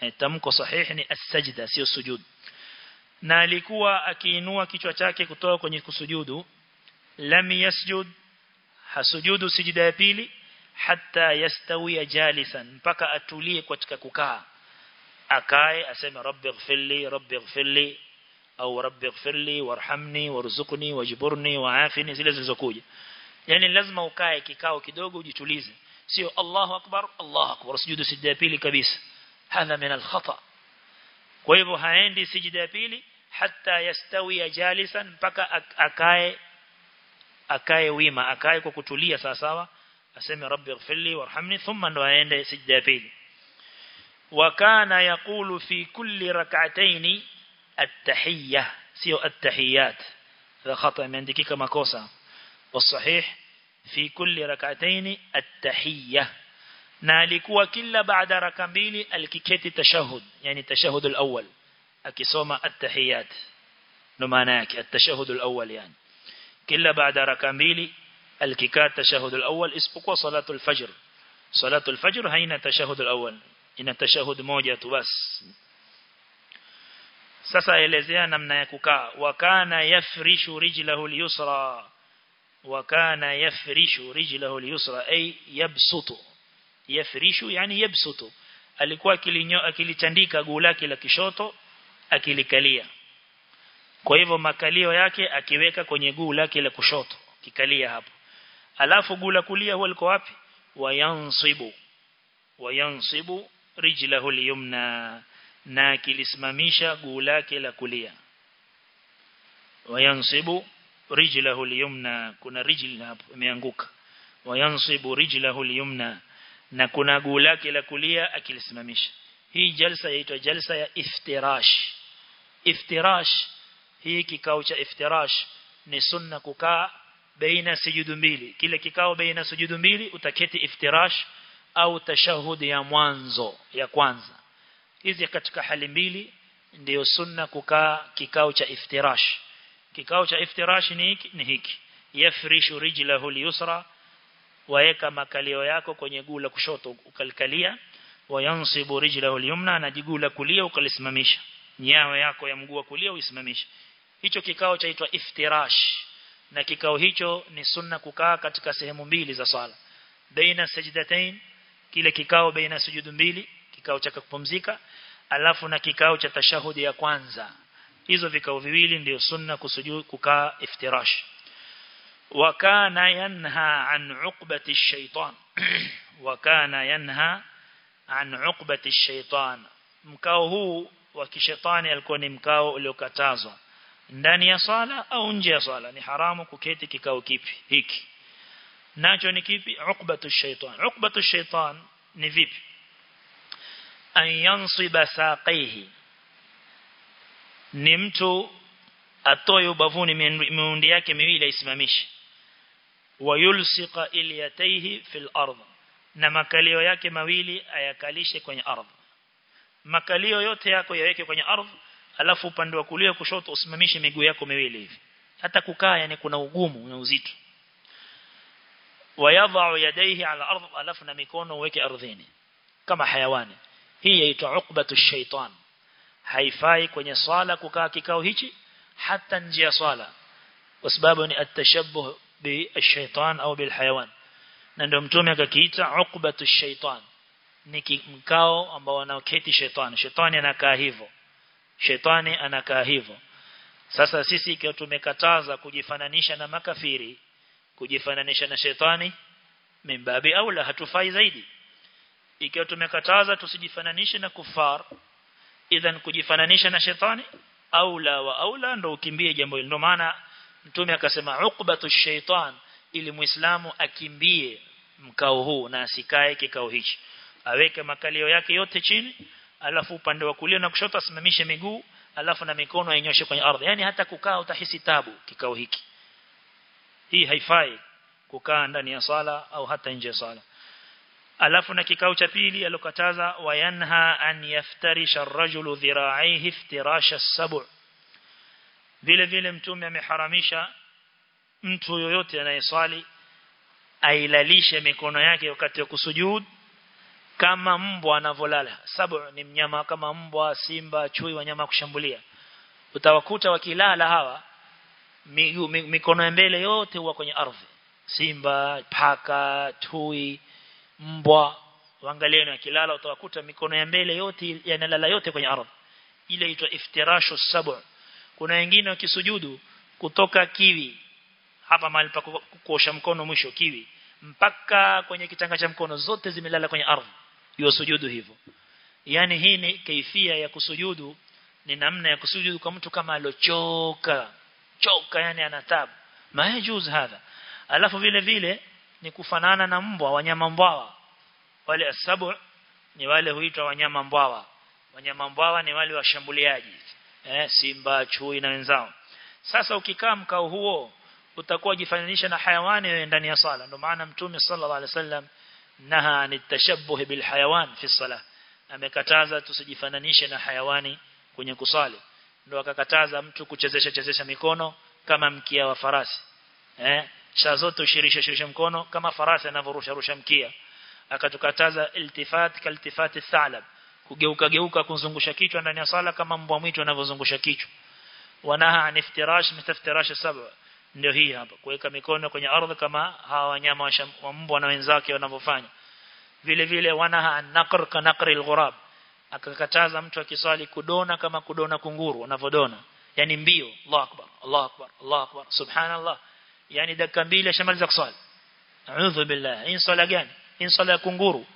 E, tamko sahihi ni as-sajda sio sujud. Na alikuwa akiinua kichwa chake kutoka kwenye kusujudu lam yasjud hasujudu sijida ya pili hatta yastawi jalisan mpaka atulie katika kukaa. Akae aseme rabbighfirli rabbighfirli rabbi ighfirli au rabbighfirli warhamni warzuqni wajburni waafini zile zilizokuja. Yani lazima ukae kikao kidogo ujitulize. Sio Allahu akbar Allahu akbar sujudu sijda pili kabisa. Hadha min al-khata. Kwa hivyo haendi sijda pili hatta yastawi jalisan mpaka akae akae wima akae kwa kutulia sawa sawa أسمي ربي اغفر لي وارحمني ثم أنه عند سجابين وكان يقول في كل ركعتين التحية سيو التحيات. هذا خطأ من عندك كما كوسا والصحيح في كل ركعتين التحية. نالكوا كل بعد ركبين الككيت تشهد يعني تشهد الأول. أكسوما التحيات. نمانا التشهد الأول يعني. كلا بعد ركبين alikikaa tashahud al-awwal isipokuwa salatu al-fajr salatu al-fajr haina tashahud al-awwal ina tashahud moja tu bas sasa elezea namna ya kukaa wakana yafrishu rijlahu al-yusra wakana yafrishu rijlahu al-yusra ay alikuwa akilitandika guu lake la kishoto akilikalia. Kwa hivyo makalio yake akiweka kwenye guu lake la kushoto kikalia hapo alafu gula kulia huwa liko wapi? Wayansibu. Wayansibu rijlahu al-yumna. Na kilisimamisha guu lake la kulia. Wayansibu rijlahu al-yumna. Kuna rijli hapo imeanguka. Wayansibu rijlahu al-yumna. Na kuna guu lake la kulia akilisimamisha hii jalsa yaitwa jalsa ya iftirash. Iftirash hii kikao cha iftirash ni sunna kukaa baina sujudu mbili. Kile kikao baina sujudu mbili utaketi iftirash au tashahudi ya mwanzo ya kwanza. Hizi katika hali mbili ndiyo sunna kukaa kikao cha iftirash. Kikao cha iftirash ni hiki ni hiki. Yafrishu rijlahu al-yusra waeka makalio yako kwenye guu la kushoto ukalikalia wayansibu rijlahu al-yumna na jiguu la kulia ukalisimamisha. Nyayo yako ya mguu wa kulia uisimamisha hicho kikao chaitwa iftirash na kikao hicho ni sunna kukaa katika sehemu mbili za sala baina sajdatain kile kikao baina sujudu mbili kikao cha kupumzika alafu na kikao cha tashahudi ya kwanza hizo vikao viwili ndio sunna kusujudu kukaa iftirash وكان ينهى عن عقبة الشيطان وكان ينهى عن عقبة الشيطان mkao huu wa kishetani alikuwa ni mkao uliokatazwa ndani ya sala au nje ya sala ni haramu kuketi kikao kipi hiki. Nacho ni kipi? Uqbatu shaitan uqbatu shaitan ni vipi? An yansiba saqaihi ni mtu atoe ubavuni miundi yake miwili aisimamishe. Wayulsiqa ilyataihi fil ardh na makalio yake mawili ayakalishe kwenye ardhi. Makalio yote yako yaweke kwenye ardhi alafu upande wa kulia kushoto usimamishe miguu yako miwili hivi. Hata kukaa yani kuna ugumu na uzito. Wayadha'u yadayhi ala ardh alafu na mikono uweke ardhini. Kama hayawani. Hii yaitwa uqbatu shaitan haifai kwenye swala kukaa kikao hichi hata nje ya swala. Kwa sababu ni atashabbuh shaitan au hayawan na ndio mtume akakiita uqbatu shaitan ni mkao ambao wanaoketi shetani shetani anakaa hivyo shetani anakaa hivyo. Sasa sisi ikiwa tumekataza kujifananisha na makafiri kujifananisha na shetani mimbabi au la hatufai zaidi. Ikiwa tumekataza tusijifananishe na kufar idhan kujifananisha na shetani au la wa au la ndo ukimbie jambo hilo ndio maana mtume akasema uqbatu shaitan ili muislamu akimbie mkao huu na asikae kikao hichi. Aweke makalio yake yote chini alafu upande wa kulia na kushoto asimamishe miguu alafu na mikono ainyoshe kwenye ardhi. Yani hata kukaa utahisi tabu kikao hiki. Hii haifai kukaa ndani ya sala au hata nje ya sala. Alafu na kikao cha pili alokataza wayanha an yaftarisha ar-rajulu dhira'ihi iftirasha as-sab' vile vile mtume ameharamisha mtu yoyote anayeswali ailalishe mikono yake wakati wa kusujud kama mbwa anavolala sabu ni mnyama kama mbwa simba chui wanyama kushambulia. Utawakuta wakilala hawa mikono ya mbele yote huwa kwenye ardhi. Simba paka tui mbwa. Waangalieni wakilala utawakuta mikono ya mbele yote yanalala yote kwenye ardhi. Ile inaitwa iftirashu sabu. Kuna wengine wakisujudu kutoka kiwi hapa mahali pa kuosha mkono mwisho kiwi mpaka kwenye kitanga cha mkono zote zimelala kwenye ardhi hiyo sujudu hivyo. Yani hii ni kaifia ya kusujudu ni namna ya kusujudu kwa mtu kama alochoka. Choka yani anatabu mahjuz hadha. Alafu vile vile ni kufanana na mbwa wanyama mbwawa. Wale asabu ni wale huitwa wanyama mbwawa. Wanyama mbwawa ni wale washambuliaji. Eh simba chui na wenzao. Sasa ukikaa mkao huo utakuwa jifananisha na hayawani ndani ya sala ndio maana mtume sallallahu alaihi wasallam naha ni tashabbuh bil hayawan fi salah amekataza tusijifananishe na hayawani kwenye kusali. Ndio akakataza mtu kuchezesha chezesha mikono kama mkia wa farasi. Eh cha zote ushirisha shirisha mkono kama farasi anavyorusha rusha mkia. Akatukataza iltifat kaltifati thalab. Kugeuka geuka kuzungusha kichwa ndani ya sala kama mbwa mwitu anavyozungusha kichwa. Wanaha aniftirash mitaftirash ndio hii hapa kuweka mikono kwenye ardhi kama hawa wanyama wa mbwa na wenzake wanavyofanya. Vile vile wanaha an-naqr ka naqri al-ghurab. Akakataza mtu akiswali kudona kama kudona kunguru wanavodona yani mbio. Allahu akbar Allahu akbar Allahu akbar. Subhanallah. Yani dakika mbili ashamaliza kuswali. A'udhu billah. In swala gani? In swala ya kunguru.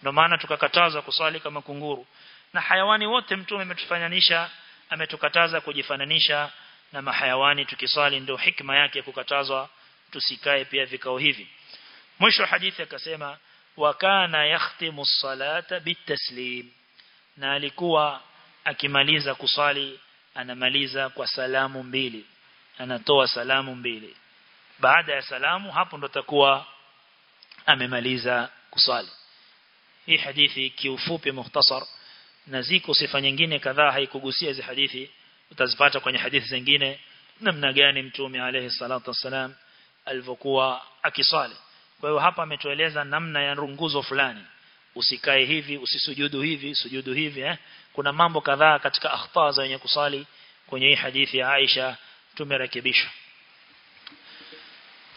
Ndio maana tukakataza kuswali kama kunguru. Na hayawani wote mtume ametufananisha ametukataza kujifananisha na mahayawani tukisali ndio hikma yake kukatazwa tusikae pia vikao hivi. Mwisho hadithi akasema wakana yakhtimu salata bitaslim na alikuwa akimaliza kusali anamaliza kwa salamu mbili. Anatoa salamu mbili. Baada ya salamu hapo ndo takuwa amemaliza kusali hii hadithi kiufupi mukhtasar na ziko sifa nyingine kadhaa haikugusia hizi hadithi utazipata kwenye hadithi zingine namna gani mtume alayhi salatu wasalam alivyokuwa akisali kwa hiyo hapa ametueleza namna ya nguzo fulani usikae hivi usisujudu hivi sujudu hivi eh kuna mambo kadhaa katika akhta za wenye kusali kwenye hii hadithi ya Aisha tumerekebisha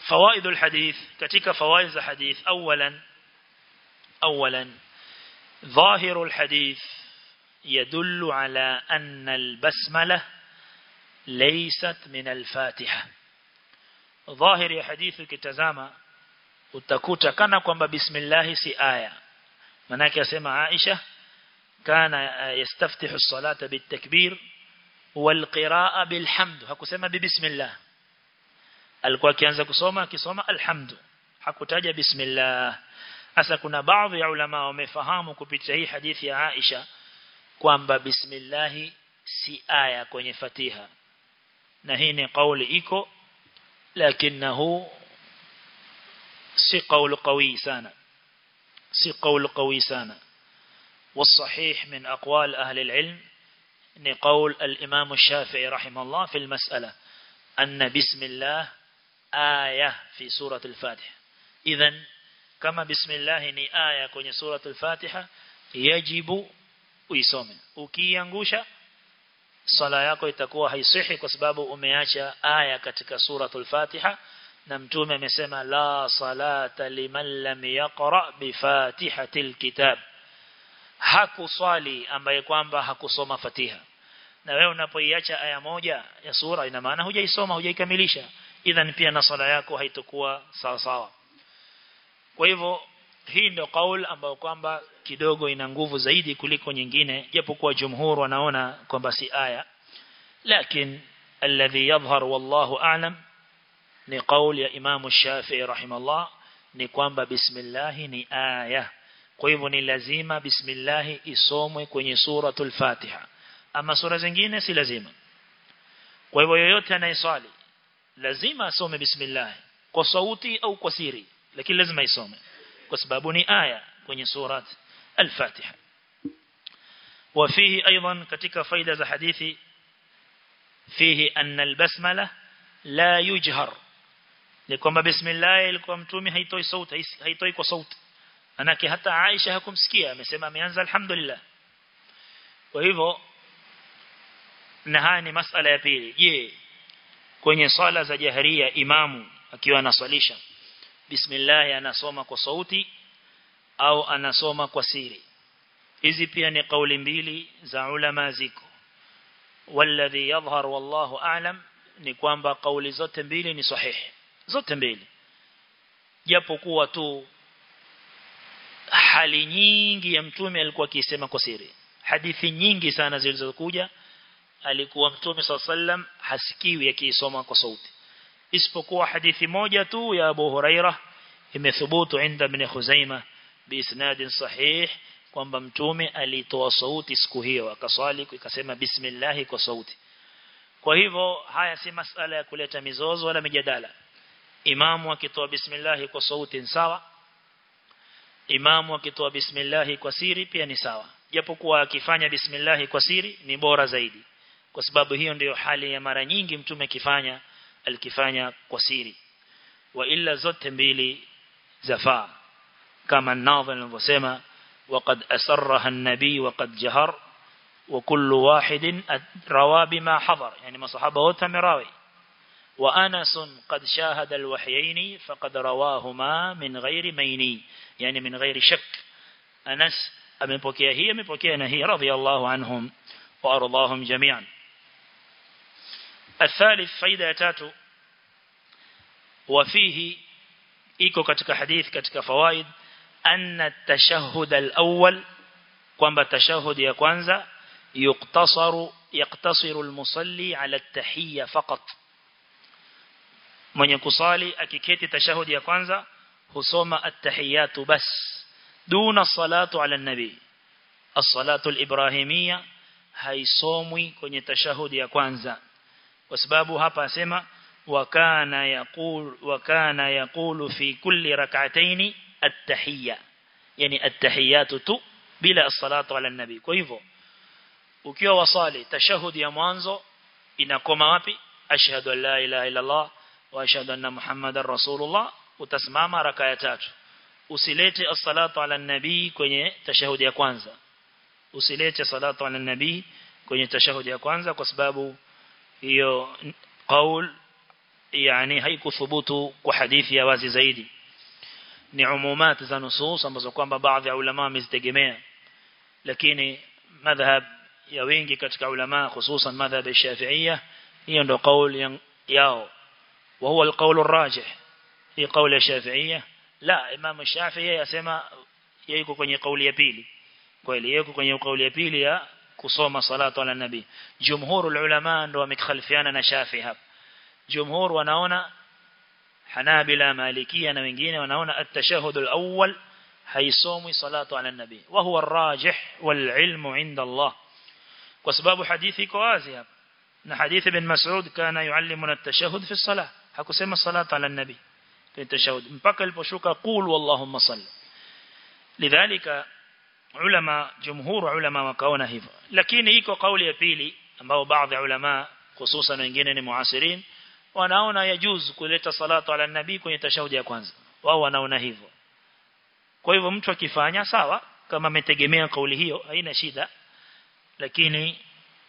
فوائد الحديث كتك فوائد الحديث اولا اولا ظاهر الحديث يدل على أن البسملة ليست من الفاتحة. ظاهر يا حديث كتزامة وتكوت كانكم بسم الله سي آية منك يسمى عائشة كان يستفتح الصلاة بالتكبير والقراءة بالحمد هكو سمى ببسم الله القوى كيانزا كسوما كسوما الحمد هكو تاجى بسم الله أسا كنا بعض علماء ومفهام كبتعي حديث يا عائشة kwamba bismillah si aya kwenye Fatiha. Na hii ni kauli iko lakinahu si kauli qawi sana. Si kauli qawi sana. والصحيح من أقوال أهل العلم نقول الإمام الشافعي رحمه الله في المسألة أن بسم الله آية في سورة الفاتحة إذن كما بسم الله ni aya kwenye سورة الفاتحة يجب uisome. Ukiangusha sala yako itakuwa haisihi kwa sababu umeacha aya katika suratul Fatiha na mtume amesema la salata liman lam yaqra bi fatihatil kitab. Hakuswali ambaye kwamba hakusoma Fatiha. Na wewe unapoiacha aya moja ya sura ina maana hujaisoma hujaikamilisha. Idhan pia na sala yako haitakuwa sawa sawa. Kwa hivyo hii ndio kauli ambayo kwamba kidogo ina nguvu zaidi kuliko nyingine japokuwa jumhur wanaona kwamba si aya. Lakini alladhi yadhhar wallahu a'lam ni kauli ya Imam Shafi'i rahimahullah ni kwamba bismillah ni aya. Kwa hivyo ni lazima bismillah isomwe kwenye suratul Fatiha. Ama sura zingine si lazima. Kwa hivyo yoyote anayeswali lazima asome bismillah kwa sauti au kwa siri lakini lazima isome kwa sababu ni aya kwenye surat al-Fatiha وفيه أيضا كتك فايدة za hadithi فيه أن البسملة لا يجهر لكم بسم الله ilikuwa mtume haitoi sauti haitoi kwa sauti manake hata Aisha hakumsikia amesema ameanza alhamdulillah kwa hivyo na haya ni masala ya pili je kwenye swala za jaharia imamu akiwa anaswalisha bismillah anasoma kwa sauti au anasoma kwa siri. Hizi pia ni kauli mbili za ulama ziko. Walladhi yadhhar wallahu a'lam ni kwamba kauli zote mbili ni sahihi. Zote mbili. Japo kuwa tu hali nyingi ya mtume alikuwa akisema kwa siri. Hadithi nyingi sana zilizokuja alikuwa mtume sallam hasikiwi akisoma kwa sauti isipokuwa hadithi moja tu ya Abu Huraira imethubutu inda ibn Khuzaimah biisnadin sahih kwamba mtume alitoa sauti siku hiyo akaswali ikasema bismillah kwa sauti. Kwa hivyo haya si masala ya kuleta mizozo wala mijadala. Imamu akitoa bismillah kwa sauti ni sawa. Imamu akitoa bismillah kwa siri pia ni sawa. Japokuwa akifanya bismillah kwa siri ni bora zaidi. Kwa sababu hiyo ndiyo hali ya mara nyingi mtume kifanya alikifanya kwa siri. Wa illa zote mbili zafaa kama وقد أسرها النبي وقد جهر وكل واحد روى بما حضر يعني ما صحابه وتمراوي وأنس قد شاهد الوحيين فقد رواهما من غير ميني يعني من غير شك أنس أمبوكيه هي أمبوكيه نهي رضي الله عنهم وأرضاهم جميعا الثالث فائدة تاتو وفيه إيكو كتك حديث كتك فوائد أن التشهد الأول قوام بالتشهد يا كوانزا يقتصر يقتصر المصلي على التحية فقط. من يكصالي أكيكيت التشهد كوانزا هسوم التحيات بس دون الصلاة على النبي. الصلاة الإبراهيمية هاي صومي كوني تشهد كوانزا. kwa sababu hapa asema wakana yaqul wakana yaqulu fi kulli rak'atayn at-tahiyya. Yani at-tahiyyatu tu bila as-salatu ala nabi kwa hivyo ukiwa wasali tashahudi ya mwanzo inakoma wapi? Ashhadu an la ilaha illa allah wa ashhadu anna muhammadar rasulullah. Utasimama raka ya tatu. Usilete as-salatu ala nabi kwenye tashahudi ya kwanza. Usilete salatu ala nabi kwenye tashahudi ya kwanza kwa sababu hiyo qaul yani haikuthubutu kwa hadithi ya wazi zaidi. Ni umumat za nusus ambazo kwamba baadhi ya ulama wamezitegemea. Lakini madhhab ya wengi katika ulama hususan madhhab ya hiyo ndo kauli yao. Wa huwa alqawl arrajih hii kauli ya Shafi'iyya. La Imam Shafi'i yasema yuko kwenye kauli ya pili. Kweli yuko kwenye kauli ya pili ya kusoma salatu ala nabii jumhurul ulama ndo wamekhalifiana na Shafi'i hapa jumhur wanaona Hanabila Malikia na wengine wanaona at-tashahhud al-awwal haisomwi salatu ala nabi wa huwa arrajih wal ilmu inda Allah kwa sababu hadithi iko wazi hapa na hadithi ibn Mas'ud kana yuallimuna at-tashahhud fi as-salah hakusema salatu ala nabi tashahhud mpaka iliposhuka qul wallahumma salli lidhalika ulama jumhur ulama wakaona hivyo. Lakini iko kauli ya pili ambao baadhi ya ulama hususan wengine ni muasirin wanaona yajuz kuleta salatu ala nabii kwenye tashahudi ya kwanza. Wao wanaona hivyo. Kwa hivyo mtu akifanya sawa kama ametegemea kauli hiyo haina shida. Lakini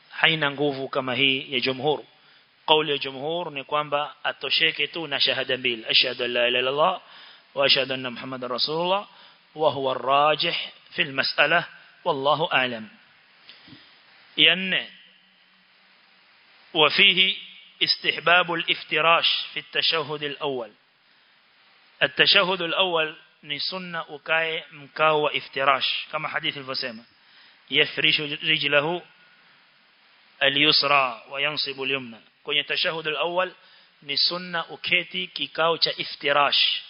haina nguvu kama hii ya jumhur. Kauli ya jumhur ni kwamba atosheke tu na shahada mbili. Ashhadu la ilaha illallah wa ashhadu anna muhammadar rasulullah wa huwa arrajih في المسألة والله أعلم. ين وفيه استحباب الافتراش في التشهد الأول. التشهد الأول نسنة وكاي مكاو افتراش كما حديث الفسامة يفرش رجله اليسرى وينصب اليمنى. كون التشهد الأول نسنة وكيتي كيكاو افتراش.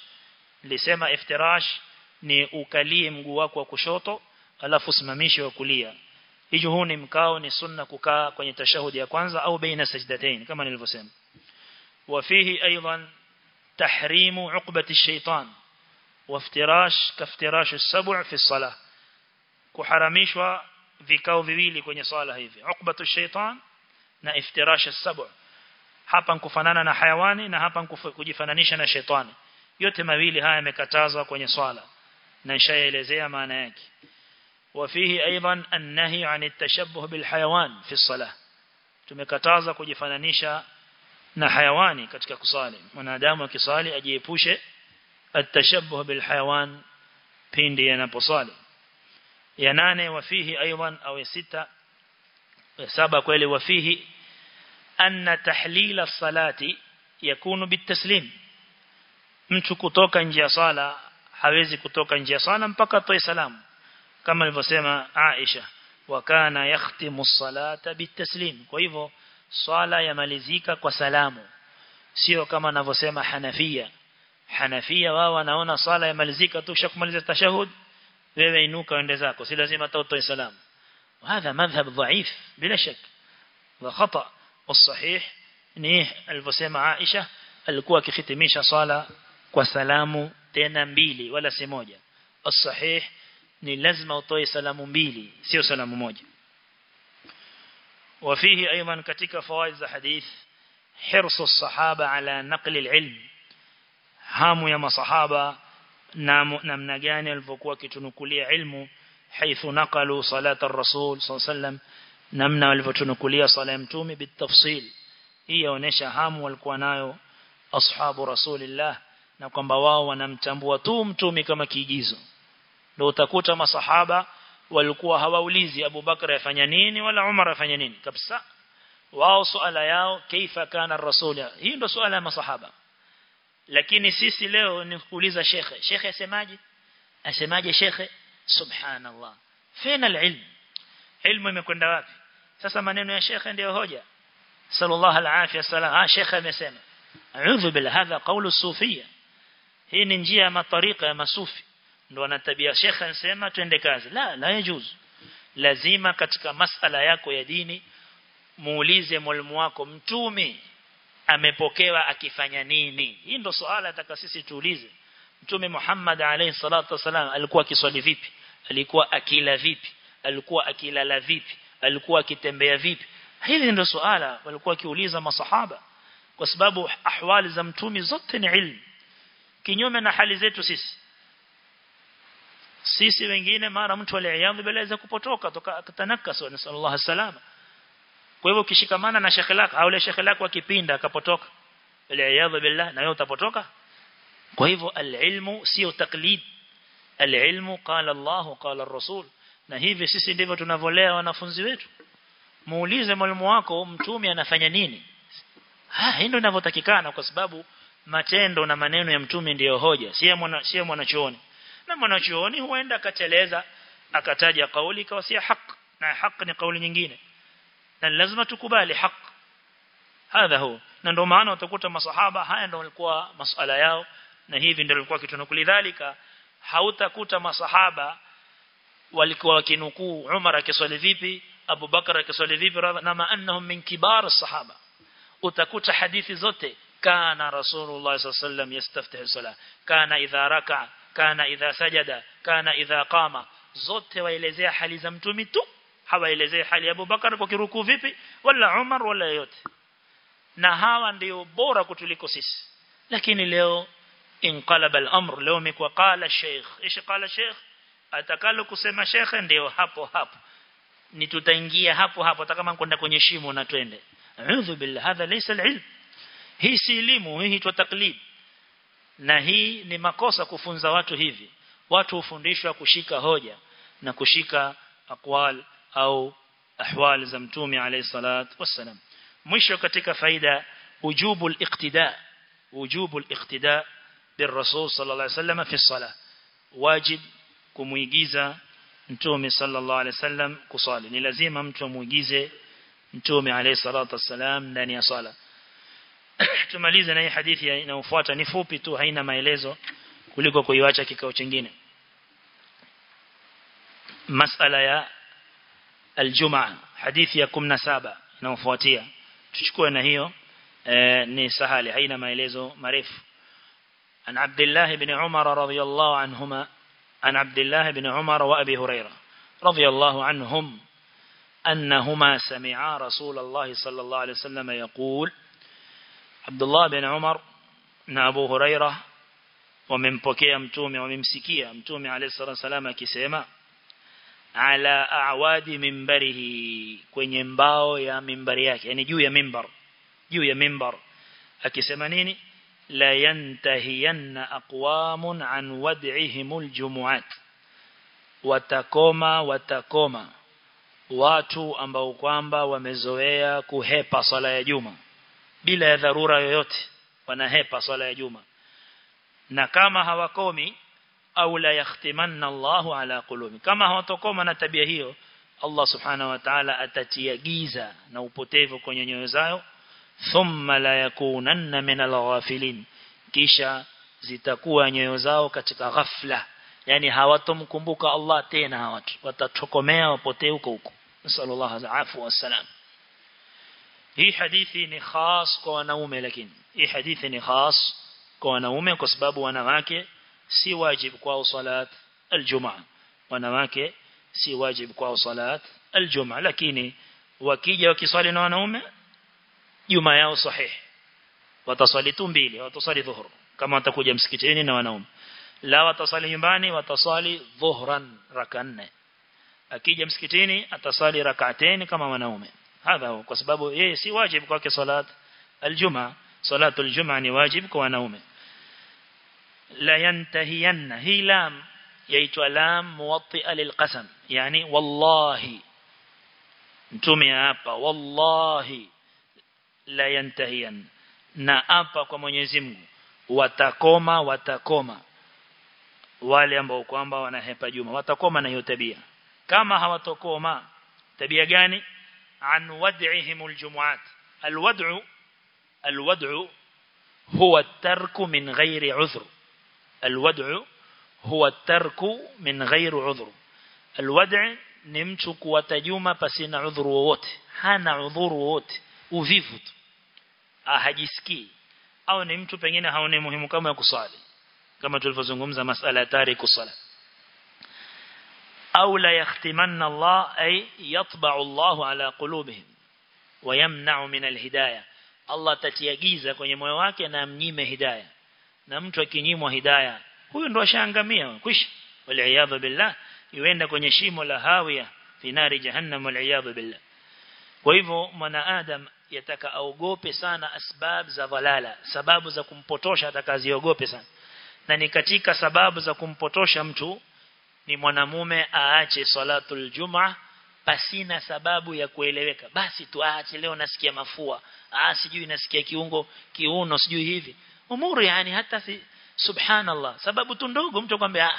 لسما افتراش ni ukalie mguu wako wa kushoto alafu simamishe wa kulia hiyo huu ni mkao ni sunna kukaa kwenye tashahudi ya kwanza au baina sajdatain kama nilivyosema وفيه ايضا تحريم عقبة الشيطان وافتراش كافتراش السبع في الصلاة kuharamishwa vikao viwili kwenye swala hivi uqbatu shaitan na iftirash as-sab' hapa kufanana na hayawani na hapa kujifananisha na shetani yote mawili haya yamekatazwa kwenye swala نشاي لزي مانك وفيه أيضا النهي عن التشبه بالحيوان في الصلاة. ل ص ل ا ة تم كتازا كوجي فنانشا نحيواني من آدم وكصالي أ ج التشبه بالحيوان بيندي أنا بصالي. يناني وفيه أيضا أو ض ا أ و ستا وفيه أ تحليل الصلاة يكون بالتسليم. من تكتوكا أنجي ج hawezi kutoka nje ya sala mpaka atoe salamu kama alivyosema Aisha wa kana yakhtimu as-salata bitaslim kwa hivyo swala yamalizika kwa salamu sio kama anavyosema Hanafia Hanafia wao wanaona swala yamalizika tu shakumaliza tashahud wewe inuka ende zako si lazima utoe salamu وهذا مذهب ضعيف بلا شك وخطأ والصحيح ni alivyosema Aisha alikuwa akihitimisha swala kwa salamu tena mbili wala si moja as-sahih ni lazima utoe salamu mbili sio salamu moja وفيه ايضا katika fawaid za hadith hirsu as-sahaba ala naqli al-ilm hamu ya masahaba namna gani walivyokuwa kitunukulia ilmu haithu naqalu salata ar-rasul sallam namna walivyotunukulia sala ya mtume bitafsil hii yaonesha hamu walikuwa nayo ashabu rasulillah na kwamba wao wanamtambua tu mtume kama kiigizo. Ndio utakuta masahaba walikuwa hawaulizi Abu Bakar afanya nini wala Umar afanya nini. Kabisa. Wao swala yao kaifa kana rasul hii ndio swala ya masahaba. Lakini sisi leo ni kuuliza shekhe. Shekhe asemaje? Asemaje shekhe? Subhanallah. Fina alilm. Ilmu imekwenda wapi? Sasa maneno ya shekhe ndio hoja. Sallallahu alaihi wasallam ah shekhe amesema. A'udhu bil hadha qawlu sufia hii ni njia ya matarika ya masufi. Ndio wanatabia shekhe anasema twende kazi. La la yajuz. Lazima katika masala yako ya dini muulize mwalimu wako mtumi amepokewa akifanya nini? Hii ndo swala nataka sisi tuulize. Mtume Muhammad alayhi salatu wasalam alikuwa akiswali vipi? Alikuwa akila vipi? Alikuwa akilala vipi? Alikuwa akitembea vipi? Hili ndo swala walikuwa akiuliza masahaba. Kwa sababu ahwali za mtumi zote ni ilmu kinyume na hali zetu sisi. Sisi wengine mara mtu aliyadhi beleza kupotoka toka atanakasu na sallallahu salama kwa hivyo ukishikamana na shekhi lako au ile shekhi lako akipinda akapotoka aliyadhi billah na wewe utapotoka? Kwa hivyo alilmu sio taklid alilmu qala Allah qala ar-rasul. Na hivi sisi ndivyo tunavolea wanafunzi wetu. Muulize mwalimu wako mtume anafanya nini? Ah hii ndio kwa sababu matendo na maneno ya mtume ndiyo hoja si mwana si mwanachuoni. Na mwanachuoni huenda akateleza akataja kauli kwa si haki na haki ni kauli nyingine. Na lazima tukubali haki hadha huo na ndio maana utakuta masahaba haya ndio walikuwa masuala yao na hivi ndio walikuwa kitunukuli kulidhalika hautakuta masahaba walikuwa wakinukuu Umar akiswali vipi Abu Bakar akiswali vipi na maannahum min kibar sahaba utakuta hadithi zote kana rasulullah sallallahu alaihi yastaftih salah kana idha raka kana idha sajada kana idha qama. Zote waelezea hali za mtumi tu. Hawaelezea hali ya Abu Bakar kwa kirukuu vipi wala Umar wala yote. Na hawa ndio bora kutuliko sisi. Lakini leo inqalaba al-amr leo imekuwa qala sheikh. Ishi qala sheikh? Atakalo kusema sheikh ndio hapo hapo. Ni tutaingia hapo hapo hata kama kwenda kwenye shimo na hii si elimu hii huitwa taklid na hii ni makosa kufunza watu hivi watu hufundishwa kushika hoja na kushika aqwal au ahwal za mtume alayhi salat wassalam mwisho katika faida wujubu al-iqtida wujubu al-iqtida بالرسول صلى الله عليه وسلم في الصلاة واجب kumuigiza mtume sallallahu alaihi wasallam kusali ni lazima mtu amuigize mtume alayhi salatu wasalam ndani ya sala Tumalize na hii hadithi inayofuata ni fupi tu haina maelezo kuliko kuiacha kikao kingine masala ya aljumaa hadithi ya 17 inayofuatia tuchukue na hiyo ni sahali haina maelezo marefu بن عمر رضي الله عنهما عن عبد الله بن عمر وأبي هريرة رضي الله عنهم أنهما سمعا رسول الله صلى الله عليه وسلم يقول Abdullah bin Umar na Abu Huraira wamempokea mtume wamemsikia mtume alayhi wasallam akisema ala aawadi mimbarihi kwenye mbao ya mimbari yake yani juu ya mimbar juu ya mimbar akisema nini? La yantahiyanna aqwamun an wad'ihimul jumuat watakoma watakoma watu ambao kwamba wamezoea kuhepa sala ya juma bila ya dharura yoyote wanahepa swala ya juma. Na kama hawakomi au la yahtimanna Allahu ala qulubi kama hawatokoma na tabia hiyo Allah subhanahu wa ta'ala atatia giza na upotevu kwenye nyoyo zao. Thumma la yakunanna min al-ghafilin. Kisha zitakuwa nyoyo zao katika ghafla. Yani hawatomkumbuka Allah tena hawatu watatokomea wapote huko huko. Sallallahu alaihi wasallam hii hadithi ni khas kwa wanaume lakini hii hadithi ni khas kwa wanaume kwa sababu wanawake si wajibu kwao salat aljumaa wanawake si wajibu kwao salat aljumaa lakini wakija wakiswali na wanaume juma yao sahihi wataswali tu mbili wataswali dhuhur kama watakuja msikitini na wanaume. La wataswali nyumbani wataswali dhuhran raka nne. Akija msikitini ataswali rak'atain kama wanaume hadha kwa sababu yeye si wajib kwake salat aljuma. Salatu aljumaa ni wajib kwa wanaume. La yantahiyanna hi lam yaitwa lam muwatti'a lilqasam yani wallahi. Mtume hapa wallahi la yantahiyan na apa kwa Mwenyezi Mungu watakoma watakoma. Wale ambao kwamba wanahepa juma watakoma na hiyo tabia. Kama hawatokoma tabia gani an wad'ihim aljumuat alwad'u alwad'u huwa tarku min ghairi udhr alwad'u huwa tarku min ghairi udhr alwad' ni mtu kuwata juma pasina udhuru wowote hana udhuru wowote uvivu tu hajisikii au ni mtu pengine haone muhimu kama ya kusali kama tulivyozungumza masala ya tariku sala au la yahtimanna Allah ay yatba'u Allah ala qulubihim wa yamna'u min alhidayah Allah tatiagiza kwenye moyo wake na amnyime hidayah na mtu akinyimwa hidayah huyo ndo ashaangamia kwisha wal billah yuenda kwenye shimo la hawiya fi nari jahannam wal billah kwa hivyo mwanadamu yataka aogope sana asbab za dhalala sababu za kumpotosha atakaziogope sana na ni katika sababu za kumpotosha mtu ni mwanamume aache salatul juma pasina sababu ya kueleweka. Basi tu aache leo nasikia mafua. Ah sijui nasikia kiungo kiuno sijui hivi. Umuru yani hata si subhanallah. Sababu tu ndogo mtu kwambia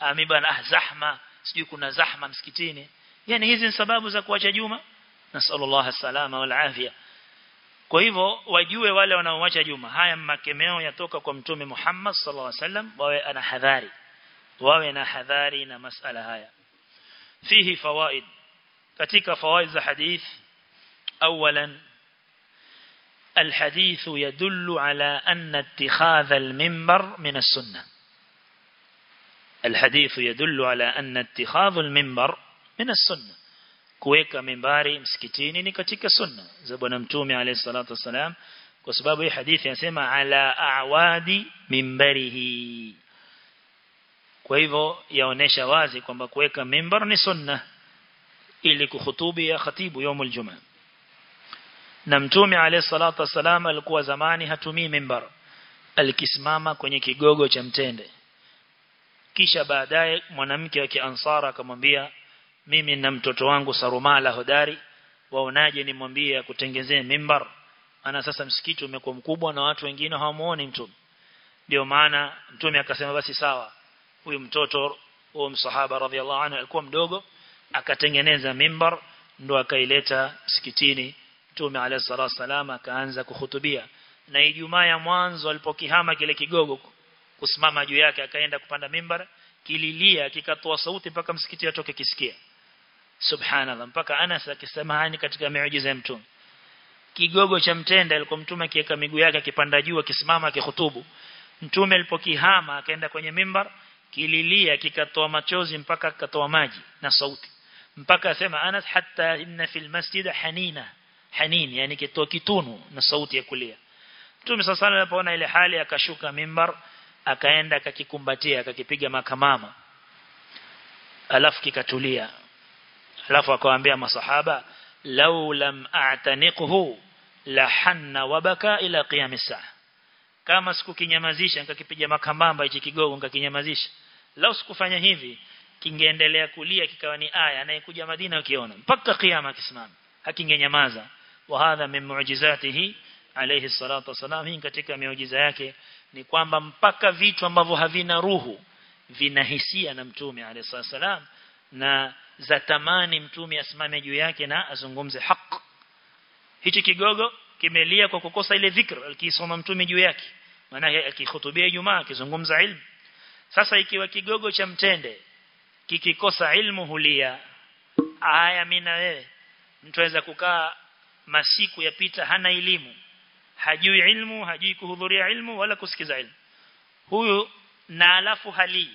ah mimi bwana ah zahma sijui kuna zahma msikitini. Yani hizi ni sababu za kuacha juma. Nasallallahu salama wal afia. Kwa hivyo wajue wale wanaoacha juma. Haya makemeo yatoka kwa mtume Muhammad sallallahu alaihi wasallam wawe ana hadhari ووين حذاري نمسألة هاي. فيه فوائد. فتك فوائد الحديث أولا الحديث يدل على أن اتخاذ المنبر من السنة. الحديث يدل على أن اتخاذ المنبر من السنة. كويك منباري مسكتيني نكتك السنة زبنا متومي عليه الصلاة والسلام. وسبب الحديث يسمى على أعواد منبره. kwa hivyo yaonesha wazi kwamba kuweka mimbar ni sunna ili kuhutubi ya khatibu yomul jumaa na mtume alayhi salatu wasalam alikuwa zamani hatumii mimbar. Alikisimama kwenye kigogo cha mtende. Kisha baadaye mwanamke wa kiansara akamwambia mimi na mtoto wangu Sarumala hodari waonaje nimwambie kutengezee mimbar? Ana sasa msikiti umekuwa mkubwa na watu wengine hawamuoni mtume. Ndio maana mtume akasema basi sawa huyu mtoto huyo msahaba radhiallahu anhu alikuwa mdogo akatengeneza mimbar ndo akaileta msikitini. Mtume alayhi salatu wasallam akaanza kuhutubia. Na Ijumaa ya mwanzo alipokihama kile kigogo kusimama juu yake akaenda kupanda mimbar kililia kikatoa sauti mpaka msikiti atoke kisikia. Subhanallah mpaka Anas akisema katika miujiza ya mtume. Kigogo cha mtenda alikuwa mtume akiweka miguu yake akipanda juu akisimama akihutubu mtume alipokihama akaenda kwenye mimbar kililia kikatoa machozi mpaka katoa maji na sauti. Mpaka asema Anas hatta inna fil masjid hanina. Hanin yani kitoa kitunu na sauti ya kulia. Mtume sasa alipoona ile hali akashuka mimbar akaenda akakikumbatia akakipiga makamama. Alafu kikatulia. Alafu akawaambia masahaba law lam a'taniqhu la hanna wabaka ila qiyam saa kama sikukinyamazisha nikakipiga makambamba hichi kigogo nikakinyamazisha lau sikufanya hivi kingeendelea kulia kikawa ni aya anayekuja Madina ukiona mpaka kiyama kisimama hakingenyamaza. Wa hadha min mu'jizatihi alayhi salatu wasalam hii katika miujiza yake ni kwamba mpaka vitu ambavyo havina ruhu vinahisia na mtume alayhi salam na za tamani mtume asimame juu yake na azungumze haki hichi kigogo kimelia kwa kukosa ile dhikr alikisoma mtume juu yake maana akihutubia Ijumaa akizungumza ilmu. Sasa ikiwa kigogo cha mtende kikikosa ilmu hulia. Aya mimi na wewe. Mtu aweza kukaa masiku yapita hana elimu. Hajui ilmu hajui kuhudhuria ilmu wala kusikiza ilmu. Huyu na alafu hali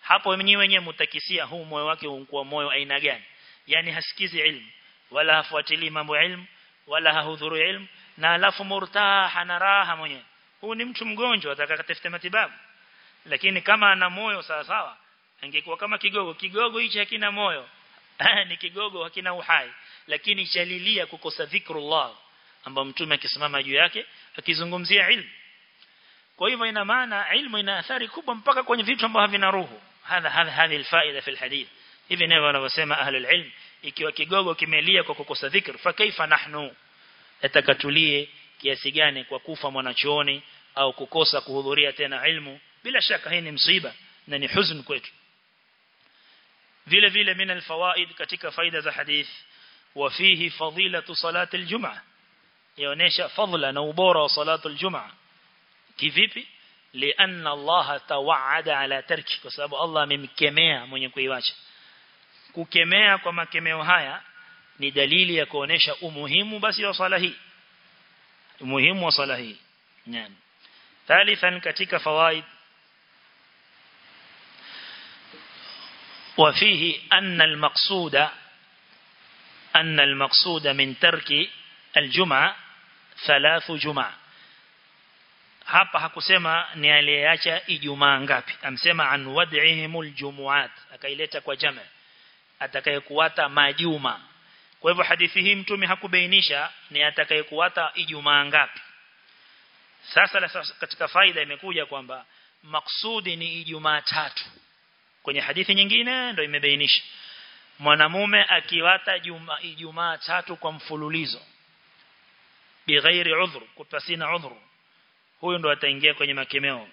hapo wenyewe wenyewe mutakisia huu moyo wake unakuwa moyo aina gani. Yani hasikizi ilmu wala hafuatilii mambo ya ilmu wala hahudhuria ilmu na alafu murtaha na raha mwenyewe. Huu ni mtu mgonjwa atakatafuta matibabu. Lakini kama ana moyo sawa sawa angekuwa kama kigogo. Kigogo hichi hakina moyo. Ni kigogo hakina uhai. Lakini chalilia kukosa dhikrullah ambao mtume akisimama juu yake akizungumzia ilmu. Kwa hivyo ina maana ilmu ina athari kubwa mpaka kwenye vitu ambavyo havina roho hadha hadha hadhi alfaida fi alhadith hivi ndivyo wanavyosema ahlul ilm ikiwa kigogo kimelia kwa kukosa dhikr fa kaifa nahnu atakatulie kiasi gani kwa kufa mwanachuoni au kukosa kuhudhuria tena ilmu bila shaka hii ni msiba na ni huzn kwetu vile vile min alfawaid katika faida za hadith وفيه فضيلة صلاة الجمعة يونيشا فضلا نوبورا صلاة الجمعة kivipi لأن الله توعد على ترك kwa sababu Allah amemkemea mwenye kuiwacha kukemea kwa makemeo haya ni dalili ya kuonesha umuhimu basi wa swala hii umuhimu wa swala hii naam ثالثا katika fawaid وفيه أن المقصود أن المقصود من ترك الجمعة ثلاث جمعة hapa hakusema ni aliyeacha ijumaa ngapi amsema an wad'ihimul jumuat akaileta kwa jama atakayekuata majuma kwa hivyo hadithi hii mtume hakubainisha ni atakayekuata ijumaa ngapi. Sasa katika faida imekuja kwamba maksudi ni ijumaa tatu kwenye hadithi nyingine ndio imebainisha. Mwanamume akiwata juma ijumaa tatu kwa mfululizo. Bighairi udhur kutasina udhur. Huyo ndo ataingia kwenye makemeo.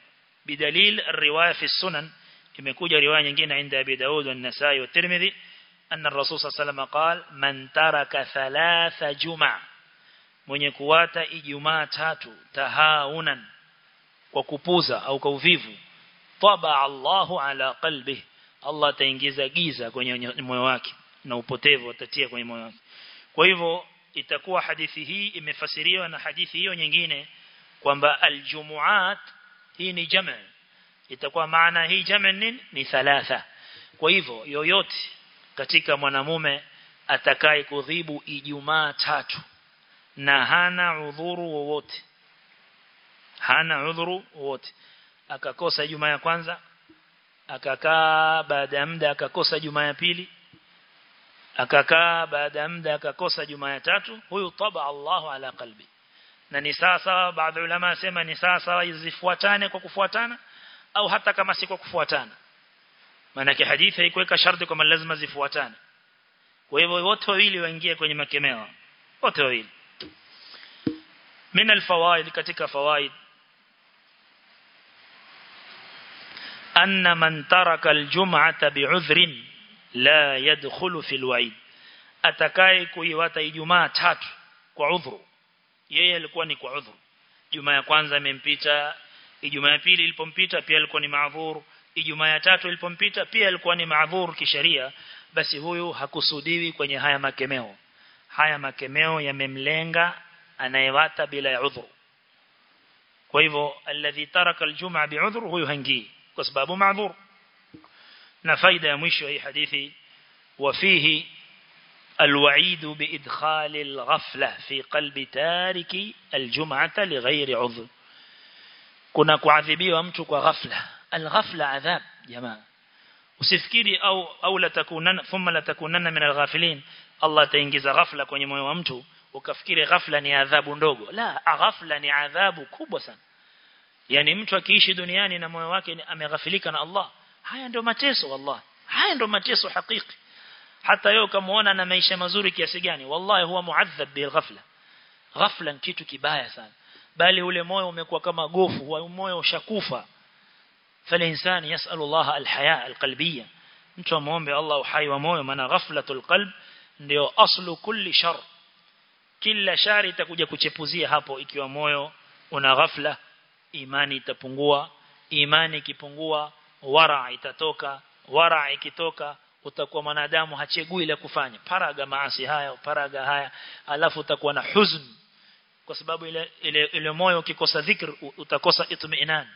Bidalil riwaya fi sunan imekuja riwaya nyingine inda Abi Daud wa Nasai wa Tirmidhi anna عليه وسلم qal man taraka ثلاث جمع mwenye kuwata ijumaa tatu tahaunan kwa kupuza au kwa uvivu taba Allahu ala qalbi Allah ataingiza giza kwenye moyo wake na upotevu atatia kwenye moyo wake. Kwa hivyo itakuwa hadithi hii imefasiriwa na hadithi hiyo nyingine kwamba aljumuat hii ni jamaa itakuwa maana hii jamaa nini ni thalatha. Kwa hivyo yoyote katika mwanamume atakaye kudhibu ijumaa tatu. Na hana udhuru wowote. Hana udhuru wowote. Akakosa ijumaa ya kwanza akakaa baada ya muda akakosa Ijumaa ya pili akakaa baada ya muda akakosa Ijumaa ya tatu. Huyu taba Allahu ala qalbi. Na ni sawa baadhi ulama sema ni sawa zifuatane kwa kufuatana au hata kama si kwa kufuatana maana hadithi haikuweka sharti kwamba lazima zifuatane kwa hivyo wote wawili waingie kwenye makemeo wote wawili min alfawaid katika fawaid أن من ترك الجمعة بعذر لا يدخل في الوعيد atakaye kuiwata ijumaa tatu kwa udhuru yeye alikuwa ni kwa udhuru jumaa ya kwanza imempita ijumaa ya pili ilipompita pia alikuwa ni maadhuru ijumaa ya tatu ilipompita pia alikuwa ni maadhuru kisheria basi huyu hakusudiwi kwenye haya makemeo haya makemeo yamemlenga anayewata bila ya udhuru kwa hivyo alladhi taraka aljumaa bi'udhur huyu hangii kwa sababu maadhur na faida ya mwisho hii hadithi وفيه الوعيد بإدخال الغفلة في قلب تارك الجمعة لغير عذر كنا mtu kwa ghafla alghafla adhab jamaa usifikiri au au la takunana thumma la takunana min alghafilin. Allah ataingiza ghafla kwenye moyo wa mtu ukafikiri ghafla ni adhabu ndogo. La ghafla ni adhabu kubwa sana. Yani mtu akiishi duniani na moyo wake ameghafilika na Allah haya ndio mateso wallah haya ndio mateso hakiki hata yeye ukamwona na maisha mazuri kiasi gani wallahi huwa muadhab bil ghafla. Ghafla kitu kibaya sana. Bali ule moyo umekuwa kama gofu moyo ushakufa فالإنسان يسأل الله الحياة القلبية mtu muombe Allah uhai wa moyo maana ghaflatul qalb ndio aslu kulli shar kila shari itakuja kuchepuzia hapo ikiwa moyo una ghafla imani itapungua imani ikipungua wara itatoka wara ikitoka utakuwa mwanadamu hachegui la kufanya paraga maasi haya paraga haya alafu utakuwa na huzn kwa sababu ile ile, ile moyo ukikosa dhikr utakosa itmiinan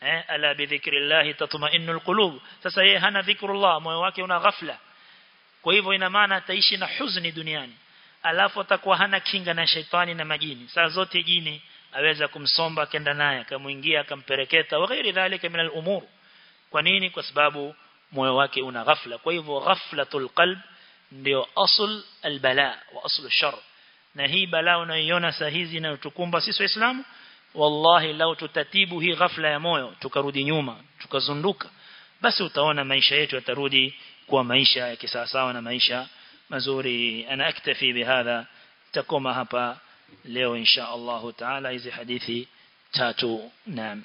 eh ala bi dhikrillah tatma'innul qulub. Sasa yeye hana dhikrullah moyo wake una ghafla. Kwa hivyo ina maana ataishi na huzuni duniani. Alafu atakuwa hana kinga na shaitani na majini. Saa zote jini aweza kumsomba kenda naye akamuingia akampereketa wa ghairi dhalika min al-umur kwa nini? Kwa sababu moyo wake una ghafla. Kwa hivyo ghaflatul qalb ndio asl albala wa asl shar na hii balaa unayoiona saa hizi inayotukumba sisi waislamu wallahi lau tutatibu hii ghafla ya moyo tukarudi nyuma tukazunduka basi utaona maisha yetu yatarudi kuwa maisha ya kisawasawa na maisha mazuri. Ana aktafi bihadha takoma hapa leo insha Allah taala. Hizi hadithi tatu naam